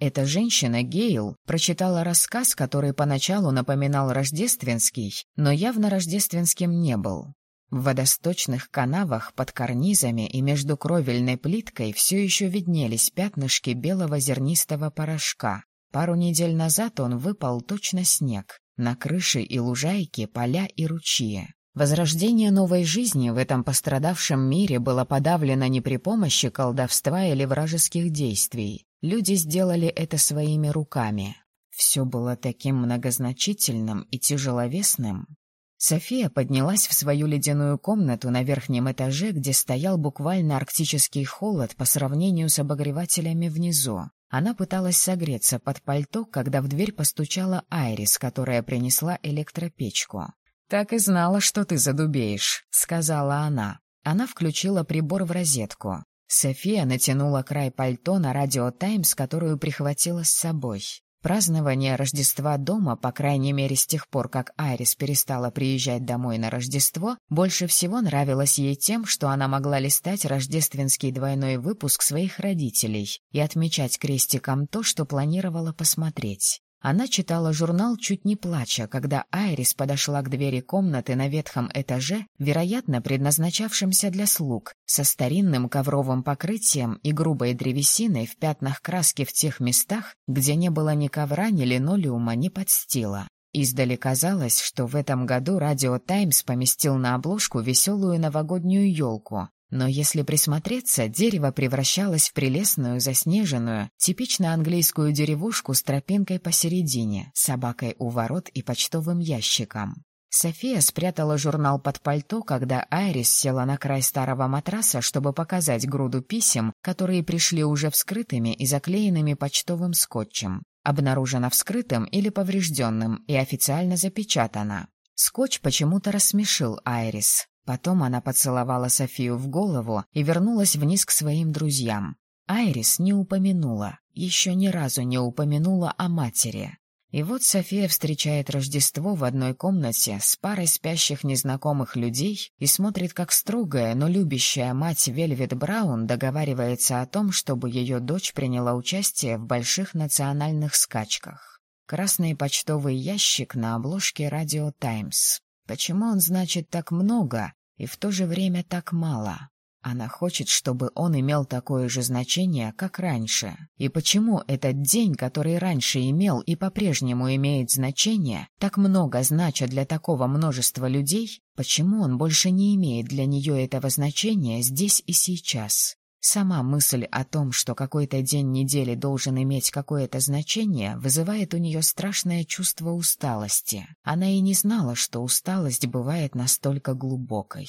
Эта женщина, Гейл, прочитала рассказ, который поначалу напоминал рождественский, но явно рождественским не был. В водосточных канавах под карнизами и между кровельной плиткой все еще виднелись пятнышки белого зернистого порошка. Пару недель назад он выпал точно снег. На крыше и лужайке поля и ручьи. Возрождение новой жизни в этом пострадавшем мире было подавлено не при помощи колдовства или вражеских действий. Люди сделали это своими руками. Все было таким многозначительным и тяжеловесным. София поднялась в свою ледяную комнату на верхнем этаже, где стоял буквально арктический холод по сравнению с обогревателями внизу. Она пыталась согреться под пальто, когда в дверь постучала Айрис, которая принесла электропечку. «Так и знала, что ты задубеешь», — сказала она. Она включила прибор в розетку. София натянула край пальто на радио «Таймс», которую прихватила с собой. Празднование Рождества дома, по крайней мере с тех пор, как Айрис перестала приезжать домой на Рождество, больше всего нравилось ей тем, что она могла листать рождественский двойной выпуск своих родителей и отмечать крестиком то, что планировала посмотреть. Она читала журнал, чуть не плача, когда Айрис подошла к двери комнаты на ветхом этаже, вероятно, предназначавшемся для слуг, со старинным ковровым покрытием и грубой древесиной в пятнах краски в тех местах, где не было ни ковра, ни линолеума, ни подстила. Издали казалось, что в этом году «Радио Таймс» поместил на обложку веселую новогоднюю елку, но если присмотреться, дерево превращалось в прелестную, заснеженную, типично английскую деревушку с тропинкой посередине, собакой у ворот и почтовым ящиком. София спрятала журнал под пальто, когда Айрис села на край старого матраса, чтобы показать груду писем, которые пришли уже вскрытыми и заклеенными почтовым скотчем. Обнаружено вскрытым или поврежденным и официально запечатано. Скотч почему-то рассмешил Айрис. Потом она поцеловала Софию в голову и вернулась вниз к своим друзьям. Айрис не упомянула, еще ни разу не упомянула о матери. И вот София встречает Рождество в одной комнате с парой спящих незнакомых людей и смотрит, как строгая, но любящая мать Вельвет Браун договаривается о том, чтобы ее дочь приняла участие в больших национальных скачках. Красный почтовый ящик на обложке «Радио Таймс». Почему он значит так много и в то же время так мало? Она хочет, чтобы он имел такое же значение, как раньше. И почему этот день, который раньше имел и по-прежнему имеет значение, так много значит для такого множества людей, почему он больше не имеет для нее этого значения здесь и сейчас? Сама мысль о том, что какой-то день недели должен иметь какое-то значение, вызывает у нее страшное чувство усталости. Она и не знала, что усталость бывает настолько глубокой.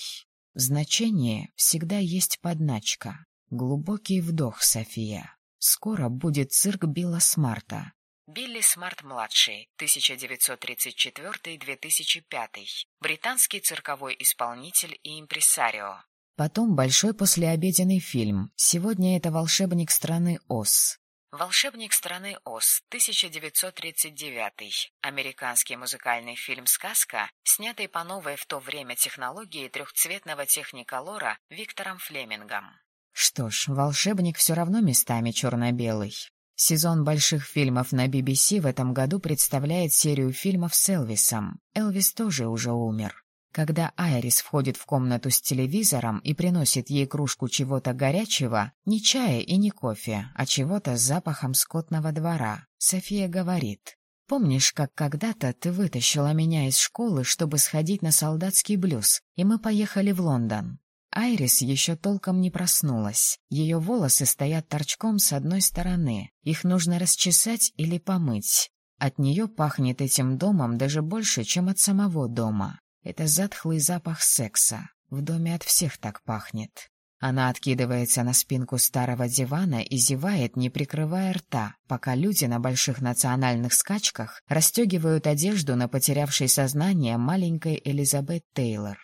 В значении всегда есть подначка. Глубокий вдох, София. Скоро будет цирк Билла Смарта. Билли Смарт-младший, 1934-2005, британский цирковой исполнитель и импресарио, Потом большой послеобеденный фильм. Сегодня это «Волшебник страны Оз». «Волшебник страны Оз», 1939. Американский музыкальный фильм-сказка, снятый по новой в то время технологии трехцветного техниколора Виктором Флемингом. Что ж, «Волшебник» все равно местами черно-белый. Сезон больших фильмов на BBC в этом году представляет серию фильмов с Элвисом. Элвис тоже уже умер. Когда Айрис входит в комнату с телевизором и приносит ей кружку чего-то горячего, не чая и не кофе, а чего-то с запахом скотного двора, София говорит, «Помнишь, как когда-то ты вытащила меня из школы, чтобы сходить на солдатский блюз, и мы поехали в Лондон?» Айрис еще толком не проснулась. Ее волосы стоят торчком с одной стороны. Их нужно расчесать или помыть. От нее пахнет этим домом даже больше, чем от самого дома. Это затхлый запах секса. В доме от всех так пахнет. Она откидывается на спинку старого дивана и зевает, не прикрывая рта, пока люди на больших национальных скачках расстегивают одежду на потерявшей сознание маленькой Элизабет Тейлор.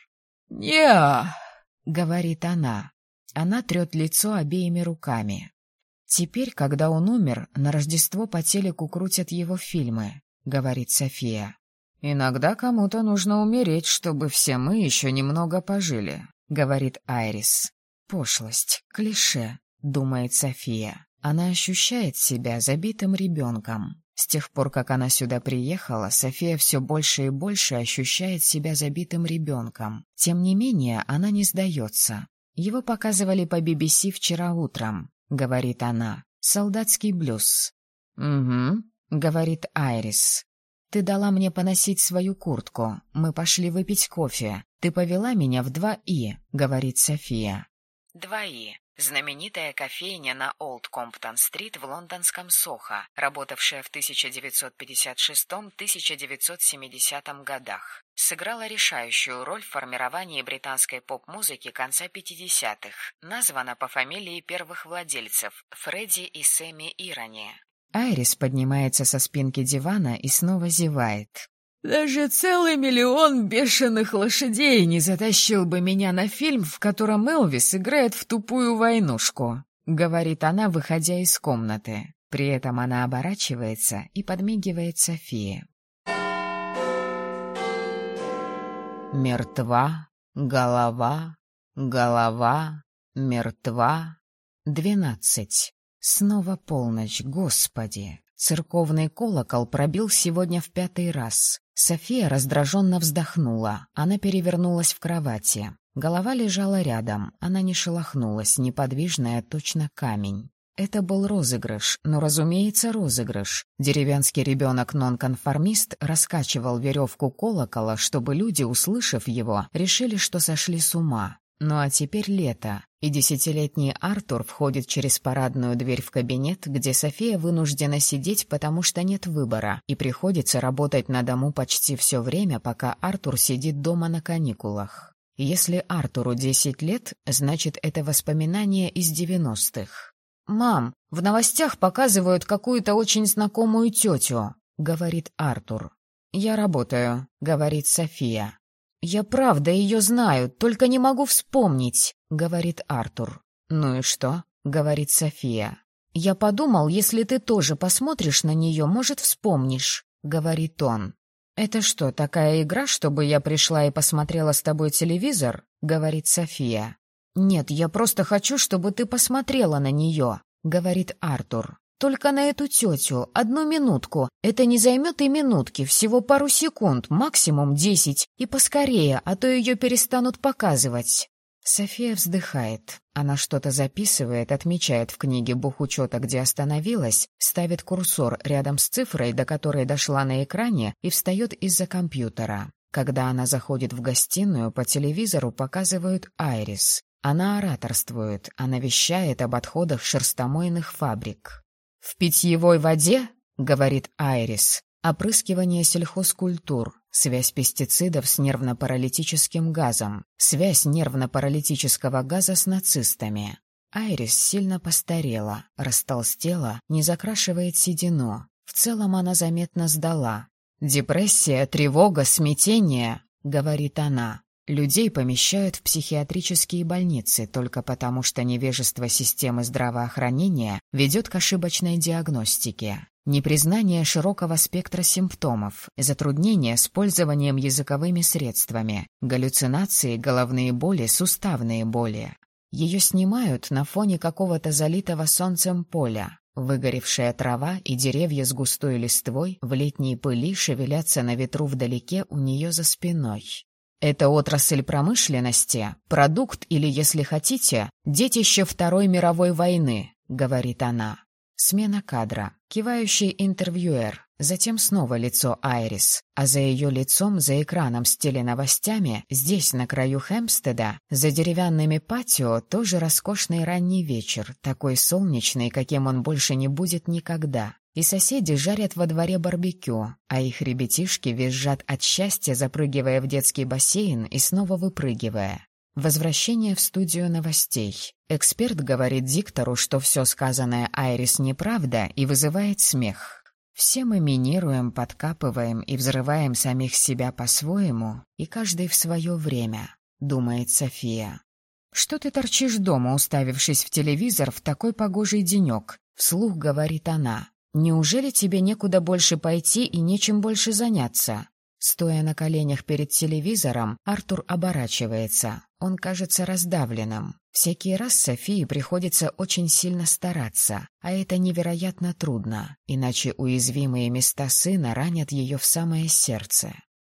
не говорит она. Она трет лицо обеими руками. «Теперь, когда он умер, на Рождество по телеку крутят его фильмы», — говорит София. «Иногда кому-то нужно умереть, чтобы все мы еще немного пожили», — говорит Айрис. «Пошлость, клише», — думает София. Она ощущает себя забитым ребенком. С тех пор, как она сюда приехала, София все больше и больше ощущает себя забитым ребенком. Тем не менее, она не сдается. Его показывали по BBC вчера утром, говорит она. Солдатский блюз. Угу, говорит Айрис. Ты дала мне поносить свою куртку. Мы пошли выпить кофе. Ты повела меня в два И, говорит София. Два И. Знаменитая кофейня на Олд Комптон-стрит в лондонском Сохо, работавшая в 1956-1970 годах, сыграла решающую роль в формировании британской поп-музыки конца 50-х, названа по фамилии первых владельцев Фредди и Сэмми Ирони. Айрис поднимается со спинки дивана и снова зевает. Даже целый миллион бешеных лошадей не затащил бы меня на фильм, в котором Элвис играет в тупую войнушку», — говорит она, выходя из комнаты. При этом она оборачивается и подмигивает Софии. Мертва, голова, голова, мертва. Двенадцать. Снова полночь, Господи! Церковный колокол пробил сегодня в пятый раз. София раздраженно вздохнула. Она перевернулась в кровати. Голова лежала рядом. Она не шелохнулась, неподвижная, точно камень. Это был розыгрыш, но, разумеется, розыгрыш. Деревенский ребенок-нонконформист раскачивал веревку колокола, чтобы люди, услышав его, решили, что сошли с ума. Ну а теперь лето, и десятилетний Артур входит через парадную дверь в кабинет, где София вынуждена сидеть, потому что нет выбора, и приходится работать на дому почти все время, пока Артур сидит дома на каникулах. Если Артуру 10 лет, значит, это воспоминание из 90-х. «Мам, в новостях показывают какую-то очень знакомую тетю», — говорит Артур. «Я работаю», — говорит София. «Я правда ее знаю, только не могу вспомнить», — говорит Артур. «Ну и что?» — говорит София. «Я подумал, если ты тоже посмотришь на нее, может, вспомнишь», — говорит он. «Это что, такая игра, чтобы я пришла и посмотрела с тобой телевизор?» — говорит София. «Нет, я просто хочу, чтобы ты посмотрела на нее», — говорит Артур. Только на эту тетю, одну минутку. Это не займет и минутки, всего пару секунд, максимум десять. И поскорее, а то ее перестанут показывать. София вздыхает. Она что-то записывает, отмечает в книге бухучета, где остановилась, ставит курсор рядом с цифрой, до которой дошла на экране, и встает из-за компьютера. Когда она заходит в гостиную, по телевизору показывают «Айрис». Она ораторствует, она вещает об отходах шерстомойных фабрик. «В питьевой воде, — говорит Айрис, — опрыскивание сельхозкультур, связь пестицидов с нервно-паралитическим газом, связь нервно-паралитического газа с нацистами. Айрис сильно постарела, растолстела, не закрашивает седину. В целом она заметно сдала. «Депрессия, тревога, смятение», — говорит она. Людей помещают в психиатрические больницы только потому, что невежество системы здравоохранения ведет к ошибочной диагностике. Непризнание широкого спектра симптомов, затруднения с пользованием языковыми средствами, галлюцинации, головные боли, суставные боли. Ее снимают на фоне какого-то залитого солнцем поля. Выгоревшая трава и деревья с густой листвой в летней пыли шевелятся на ветру вдалеке у нее за спиной. Это отрасль промышленности, продукт или, если хотите, детище Второй мировой войны, говорит она. Смена кадра, кивающий интервьюер, затем снова лицо Айрис, а за ее лицом, за экраном с теленовостями, здесь, на краю Хэмпстеда, за деревянными патио, тоже роскошный ранний вечер, такой солнечный, каким он больше не будет никогда. И соседи жарят во дворе барбекю, а их ребятишки визжат от счастья, запрыгивая в детский бассейн и снова выпрыгивая. Возвращение в студию новостей. Эксперт говорит диктору, что все сказанное Айрис неправда и вызывает смех. Все мы минируем, подкапываем и взрываем самих себя по-своему, и каждый в свое время, думает София. «Что ты торчишь дома, уставившись в телевизор в такой погожий денек?» — вслух говорит она. «Неужели тебе некуда больше пойти и нечем больше заняться?» Стоя на коленях перед телевизором, Артур оборачивается. Он кажется раздавленным. Всякий раз Софии приходится очень сильно стараться, а это невероятно трудно, иначе уязвимые места сына ранят ее в самое сердце.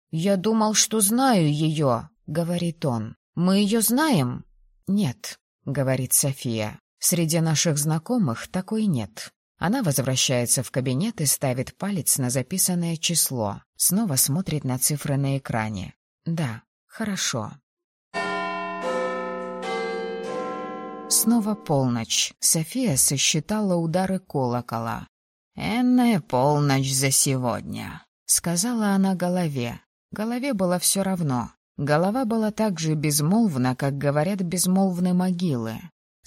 «Я думал, что знаю ее», — говорит он. «Мы ее знаем?» «Нет», — говорит София. «Среди наших знакомых такой нет. Она возвращается в кабинет и ставит палец на записанное число. Снова смотрит на цифры на экране. Да, хорошо. Снова полночь. София сосчитала удары колокола. «Энная полночь за сегодня», — сказала она голове. Голове было все равно. Голова была так же безмолвна, как говорят безмолвны могилы.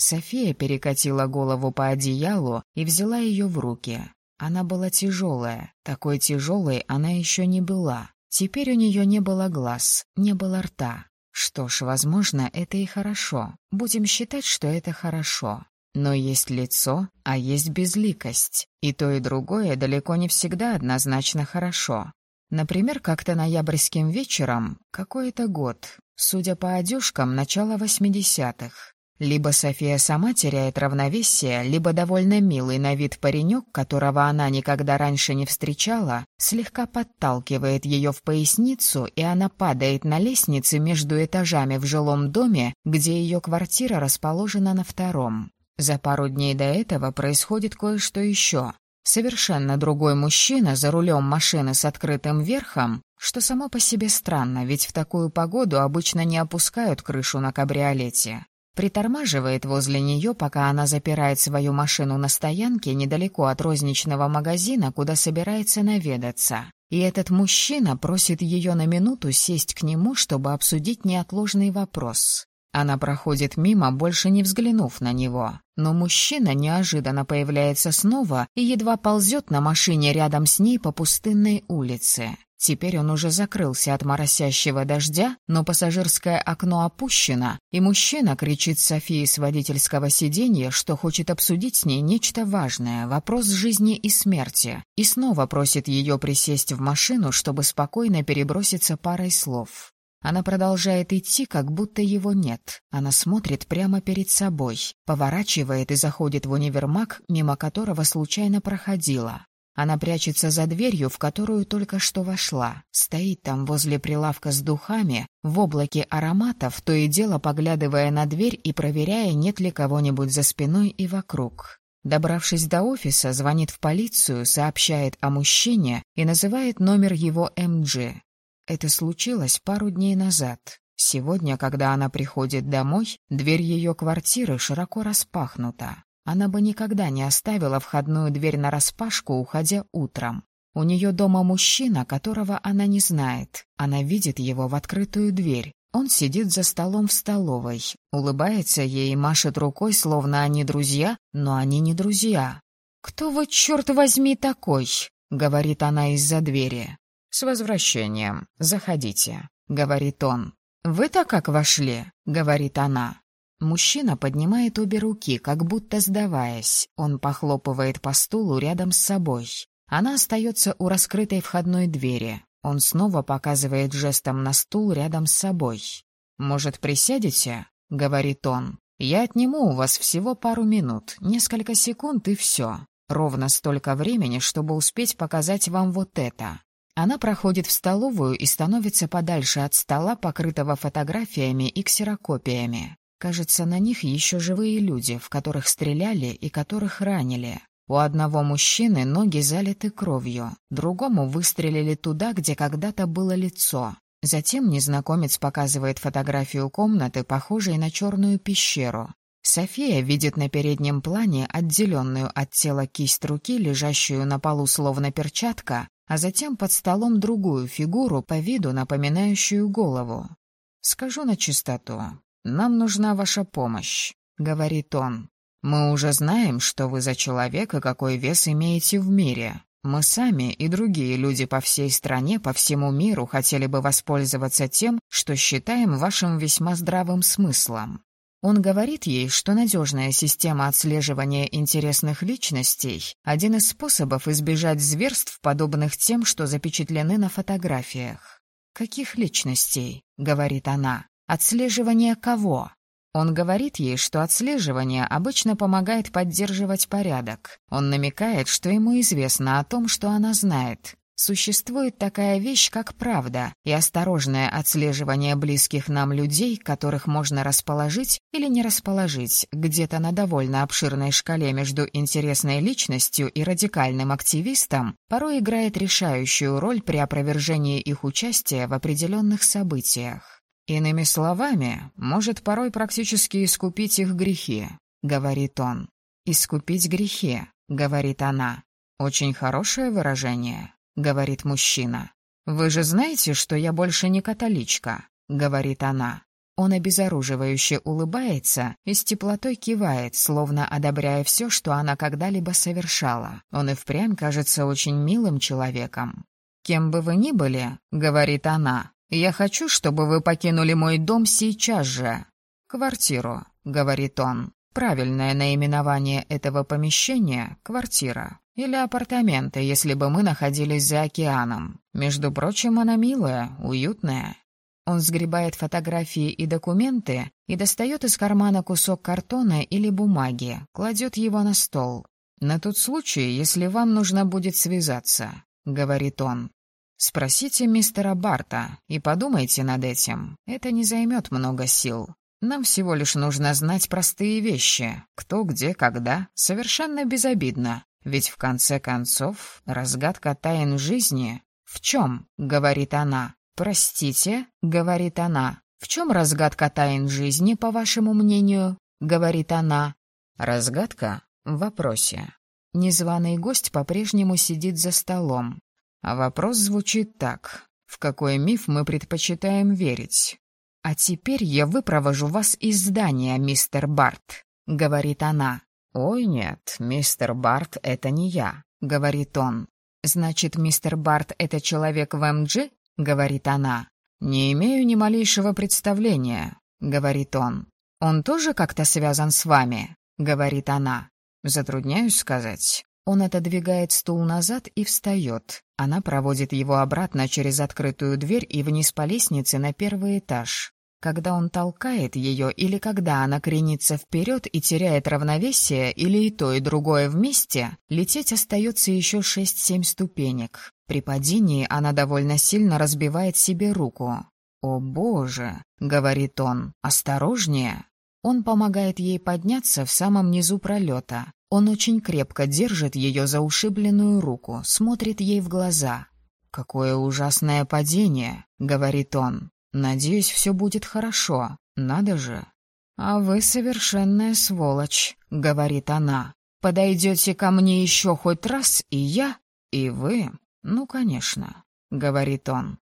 София перекатила голову по одеялу и взяла ее в руки. Она была тяжелая, такой тяжелой она еще не была. Теперь у нее не было глаз, не было рта. Что ж, возможно, это и хорошо. Будем считать, что это хорошо. Но есть лицо, а есть безликость. И то, и другое далеко не всегда однозначно хорошо. Например, как-то ноябрьским вечером, какой-то год, судя по одежкам, начала восьмидесятых, либо София сама теряет равновесие, либо довольно милый на вид паренек, которого она никогда раньше не встречала, слегка подталкивает ее в поясницу, и она падает на лестнице между этажами в жилом доме, где ее квартира расположена на втором. За пару дней до этого происходит кое-что еще. Совершенно другой мужчина за рулем машины с открытым верхом, что само по себе странно, ведь в такую погоду обычно не опускают крышу на кабриолете притормаживает возле нее, пока она запирает свою машину на стоянке недалеко от розничного магазина, куда собирается наведаться. И этот мужчина просит ее на минуту сесть к нему, чтобы обсудить неотложный вопрос. Она проходит мимо, больше не взглянув на него. Но мужчина неожиданно появляется снова и едва ползет на машине рядом с ней по пустынной улице. Теперь он уже закрылся от моросящего дождя, но пассажирское окно опущено, и мужчина кричит Софии с водительского сиденья, что хочет обсудить с ней нечто важное, вопрос жизни и смерти, и снова просит ее присесть в машину, чтобы спокойно переброситься парой слов. Она продолжает идти, как будто его нет. Она смотрит прямо перед собой, поворачивает и заходит в универмаг, мимо которого случайно проходила. Она прячется за дверью, в которую только что вошла. Стоит там возле прилавка с духами, в облаке ароматов, то и дело поглядывая на дверь и проверяя, нет ли кого-нибудь за спиной и вокруг. Добравшись до офиса, звонит в полицию, сообщает о мужчине и называет номер его МГ. Это случилось пару дней назад. Сегодня, когда она приходит домой, дверь ее квартиры широко распахнута. Она бы никогда не оставила входную дверь нараспашку, уходя утром. У нее дома мужчина, которого она не знает. Она видит его в открытую дверь. Он сидит за столом в столовой, улыбается ей и машет рукой, словно они друзья, но они не друзья. «Кто вы, черт возьми, такой?» — говорит она из-за двери. «С возвращением. Заходите», — говорит он. «Вы-то как вошли?» — говорит она. Мужчина поднимает обе руки, как будто сдаваясь. Он похлопывает по стулу рядом с собой. Она остается у раскрытой входной двери. Он снова показывает жестом на стул рядом с собой. «Может, присядете?» — говорит он. «Я отниму у вас всего пару минут, несколько секунд и все. Ровно столько времени, чтобы успеть показать вам вот это». Она проходит в столовую и становится подальше от стола, покрытого фотографиями и ксерокопиями. Кажется, на них еще живые люди, в которых стреляли и которых ранили. У одного мужчины ноги залиты кровью, другому выстрелили туда, где когда-то было лицо. Затем незнакомец показывает фотографию комнаты, похожей на черную пещеру. София видит на переднем плане отделенную от тела кисть руки, лежащую на полу словно перчатка, а затем под столом другую фигуру, по виду напоминающую голову. Скажу на чистоту, «Нам нужна ваша помощь», — говорит он. «Мы уже знаем, что вы за человек и какой вес имеете в мире. Мы сами и другие люди по всей стране, по всему миру хотели бы воспользоваться тем, что считаем вашим весьма здравым смыслом. Он говорит ей, что надежная система отслеживания интересных личностей – один из способов избежать зверств, подобных тем, что запечатлены на фотографиях. «Каких личностей?» – говорит она. «Отслеживание кого?» Он говорит ей, что отслеживание обычно помогает поддерживать порядок. Он намекает, что ему известно о том, что она знает. Существует такая вещь, как правда, и осторожное отслеживание близких нам людей, которых можно расположить или не расположить, где-то на довольно обширной шкале между интересной личностью и радикальным активистом, порой играет решающую роль при опровержении их участия в определенных событиях. Иными словами, может порой практически искупить их грехи, говорит он. Искупить грехи, говорит она. Очень хорошее выражение говорит мужчина. «Вы же знаете, что я больше не католичка», — говорит она. Он обезоруживающе улыбается и с теплотой кивает, словно одобряя все, что она когда-либо совершала. Он и впрямь кажется очень милым человеком. «Кем бы вы ни были», — говорит она, — «я хочу, чтобы вы покинули мой дом сейчас же». «Квартиру», — говорит он. Правильное наименование этого помещения — квартира. Или апартаменты, если бы мы находились за океаном. Между прочим, она милая, уютная. Он сгребает фотографии и документы и достает из кармана кусок картона или бумаги, кладет его на стол. «На тот случай, если вам нужно будет связаться», — говорит он. «Спросите мистера Барта и подумайте над этим. Это не займет много сил. Нам всего лишь нужно знать простые вещи. Кто, где, когда. Совершенно безобидно. Ведь в конце концов разгадка тайн жизни... В чем? — говорит она. Простите, — говорит она. В чем разгадка тайн жизни, по вашему мнению? — говорит она. Разгадка в вопросе. Незваный гость по-прежнему сидит за столом. А вопрос звучит так. В какой миф мы предпочитаем верить? «А теперь я выпровожу вас из здания, мистер Барт», — говорит она. «Ой, нет, мистер Барт — это не я», — говорит он. «Значит, мистер Барт — это человек в МГ?» — говорит она. «Не имею ни малейшего представления», — говорит он. «Он тоже как-то связан с вами?» — говорит она. «Затрудняюсь сказать». Он отодвигает стул назад и встает. Она проводит его обратно через открытую дверь и вниз по лестнице на первый этаж. Когда он толкает ее или когда она кренится вперед и теряет равновесие, или и то, и другое вместе, лететь остается еще шесть-семь ступенек. При падении она довольно сильно разбивает себе руку. «О боже!» — говорит он. «Осторожнее!» Он помогает ей подняться в самом низу пролета. Он очень крепко держит ее за ушибленную руку, смотрит ей в глаза. «Какое ужасное падение!» — говорит он. Надеюсь, все будет хорошо. Надо же. А вы совершенная сволочь, говорит она. Подойдете ко мне еще хоть раз, и я, и вы. Ну, конечно, говорит он.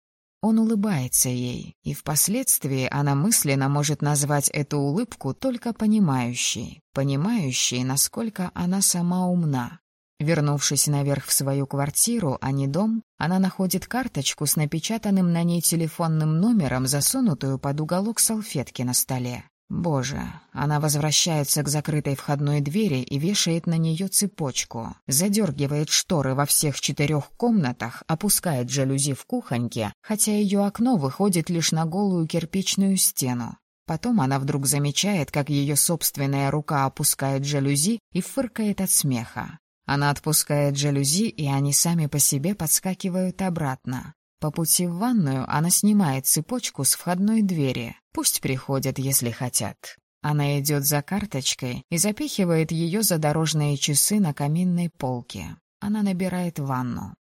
Он улыбается ей, и впоследствии она мысленно может назвать эту улыбку только понимающей, понимающей, насколько она сама умна. Вернувшись наверх в свою квартиру, а не дом, она находит карточку с напечатанным на ней телефонным номером, засунутую под уголок салфетки на столе. Боже, она возвращается к закрытой входной двери и вешает на нее цепочку, задергивает шторы во всех четырех комнатах, опускает жалюзи в кухоньке, хотя ее окно выходит лишь на голую кирпичную стену. Потом она вдруг замечает, как ее собственная рука опускает жалюзи и фыркает от смеха. Она отпускает жалюзи, и они сами по себе подскакивают обратно. По пути в ванную она снимает цепочку с входной двери. Пусть приходят, если хотят. Она идет за карточкой и запихивает ее за дорожные часы на каминной полке. Она набирает ванну.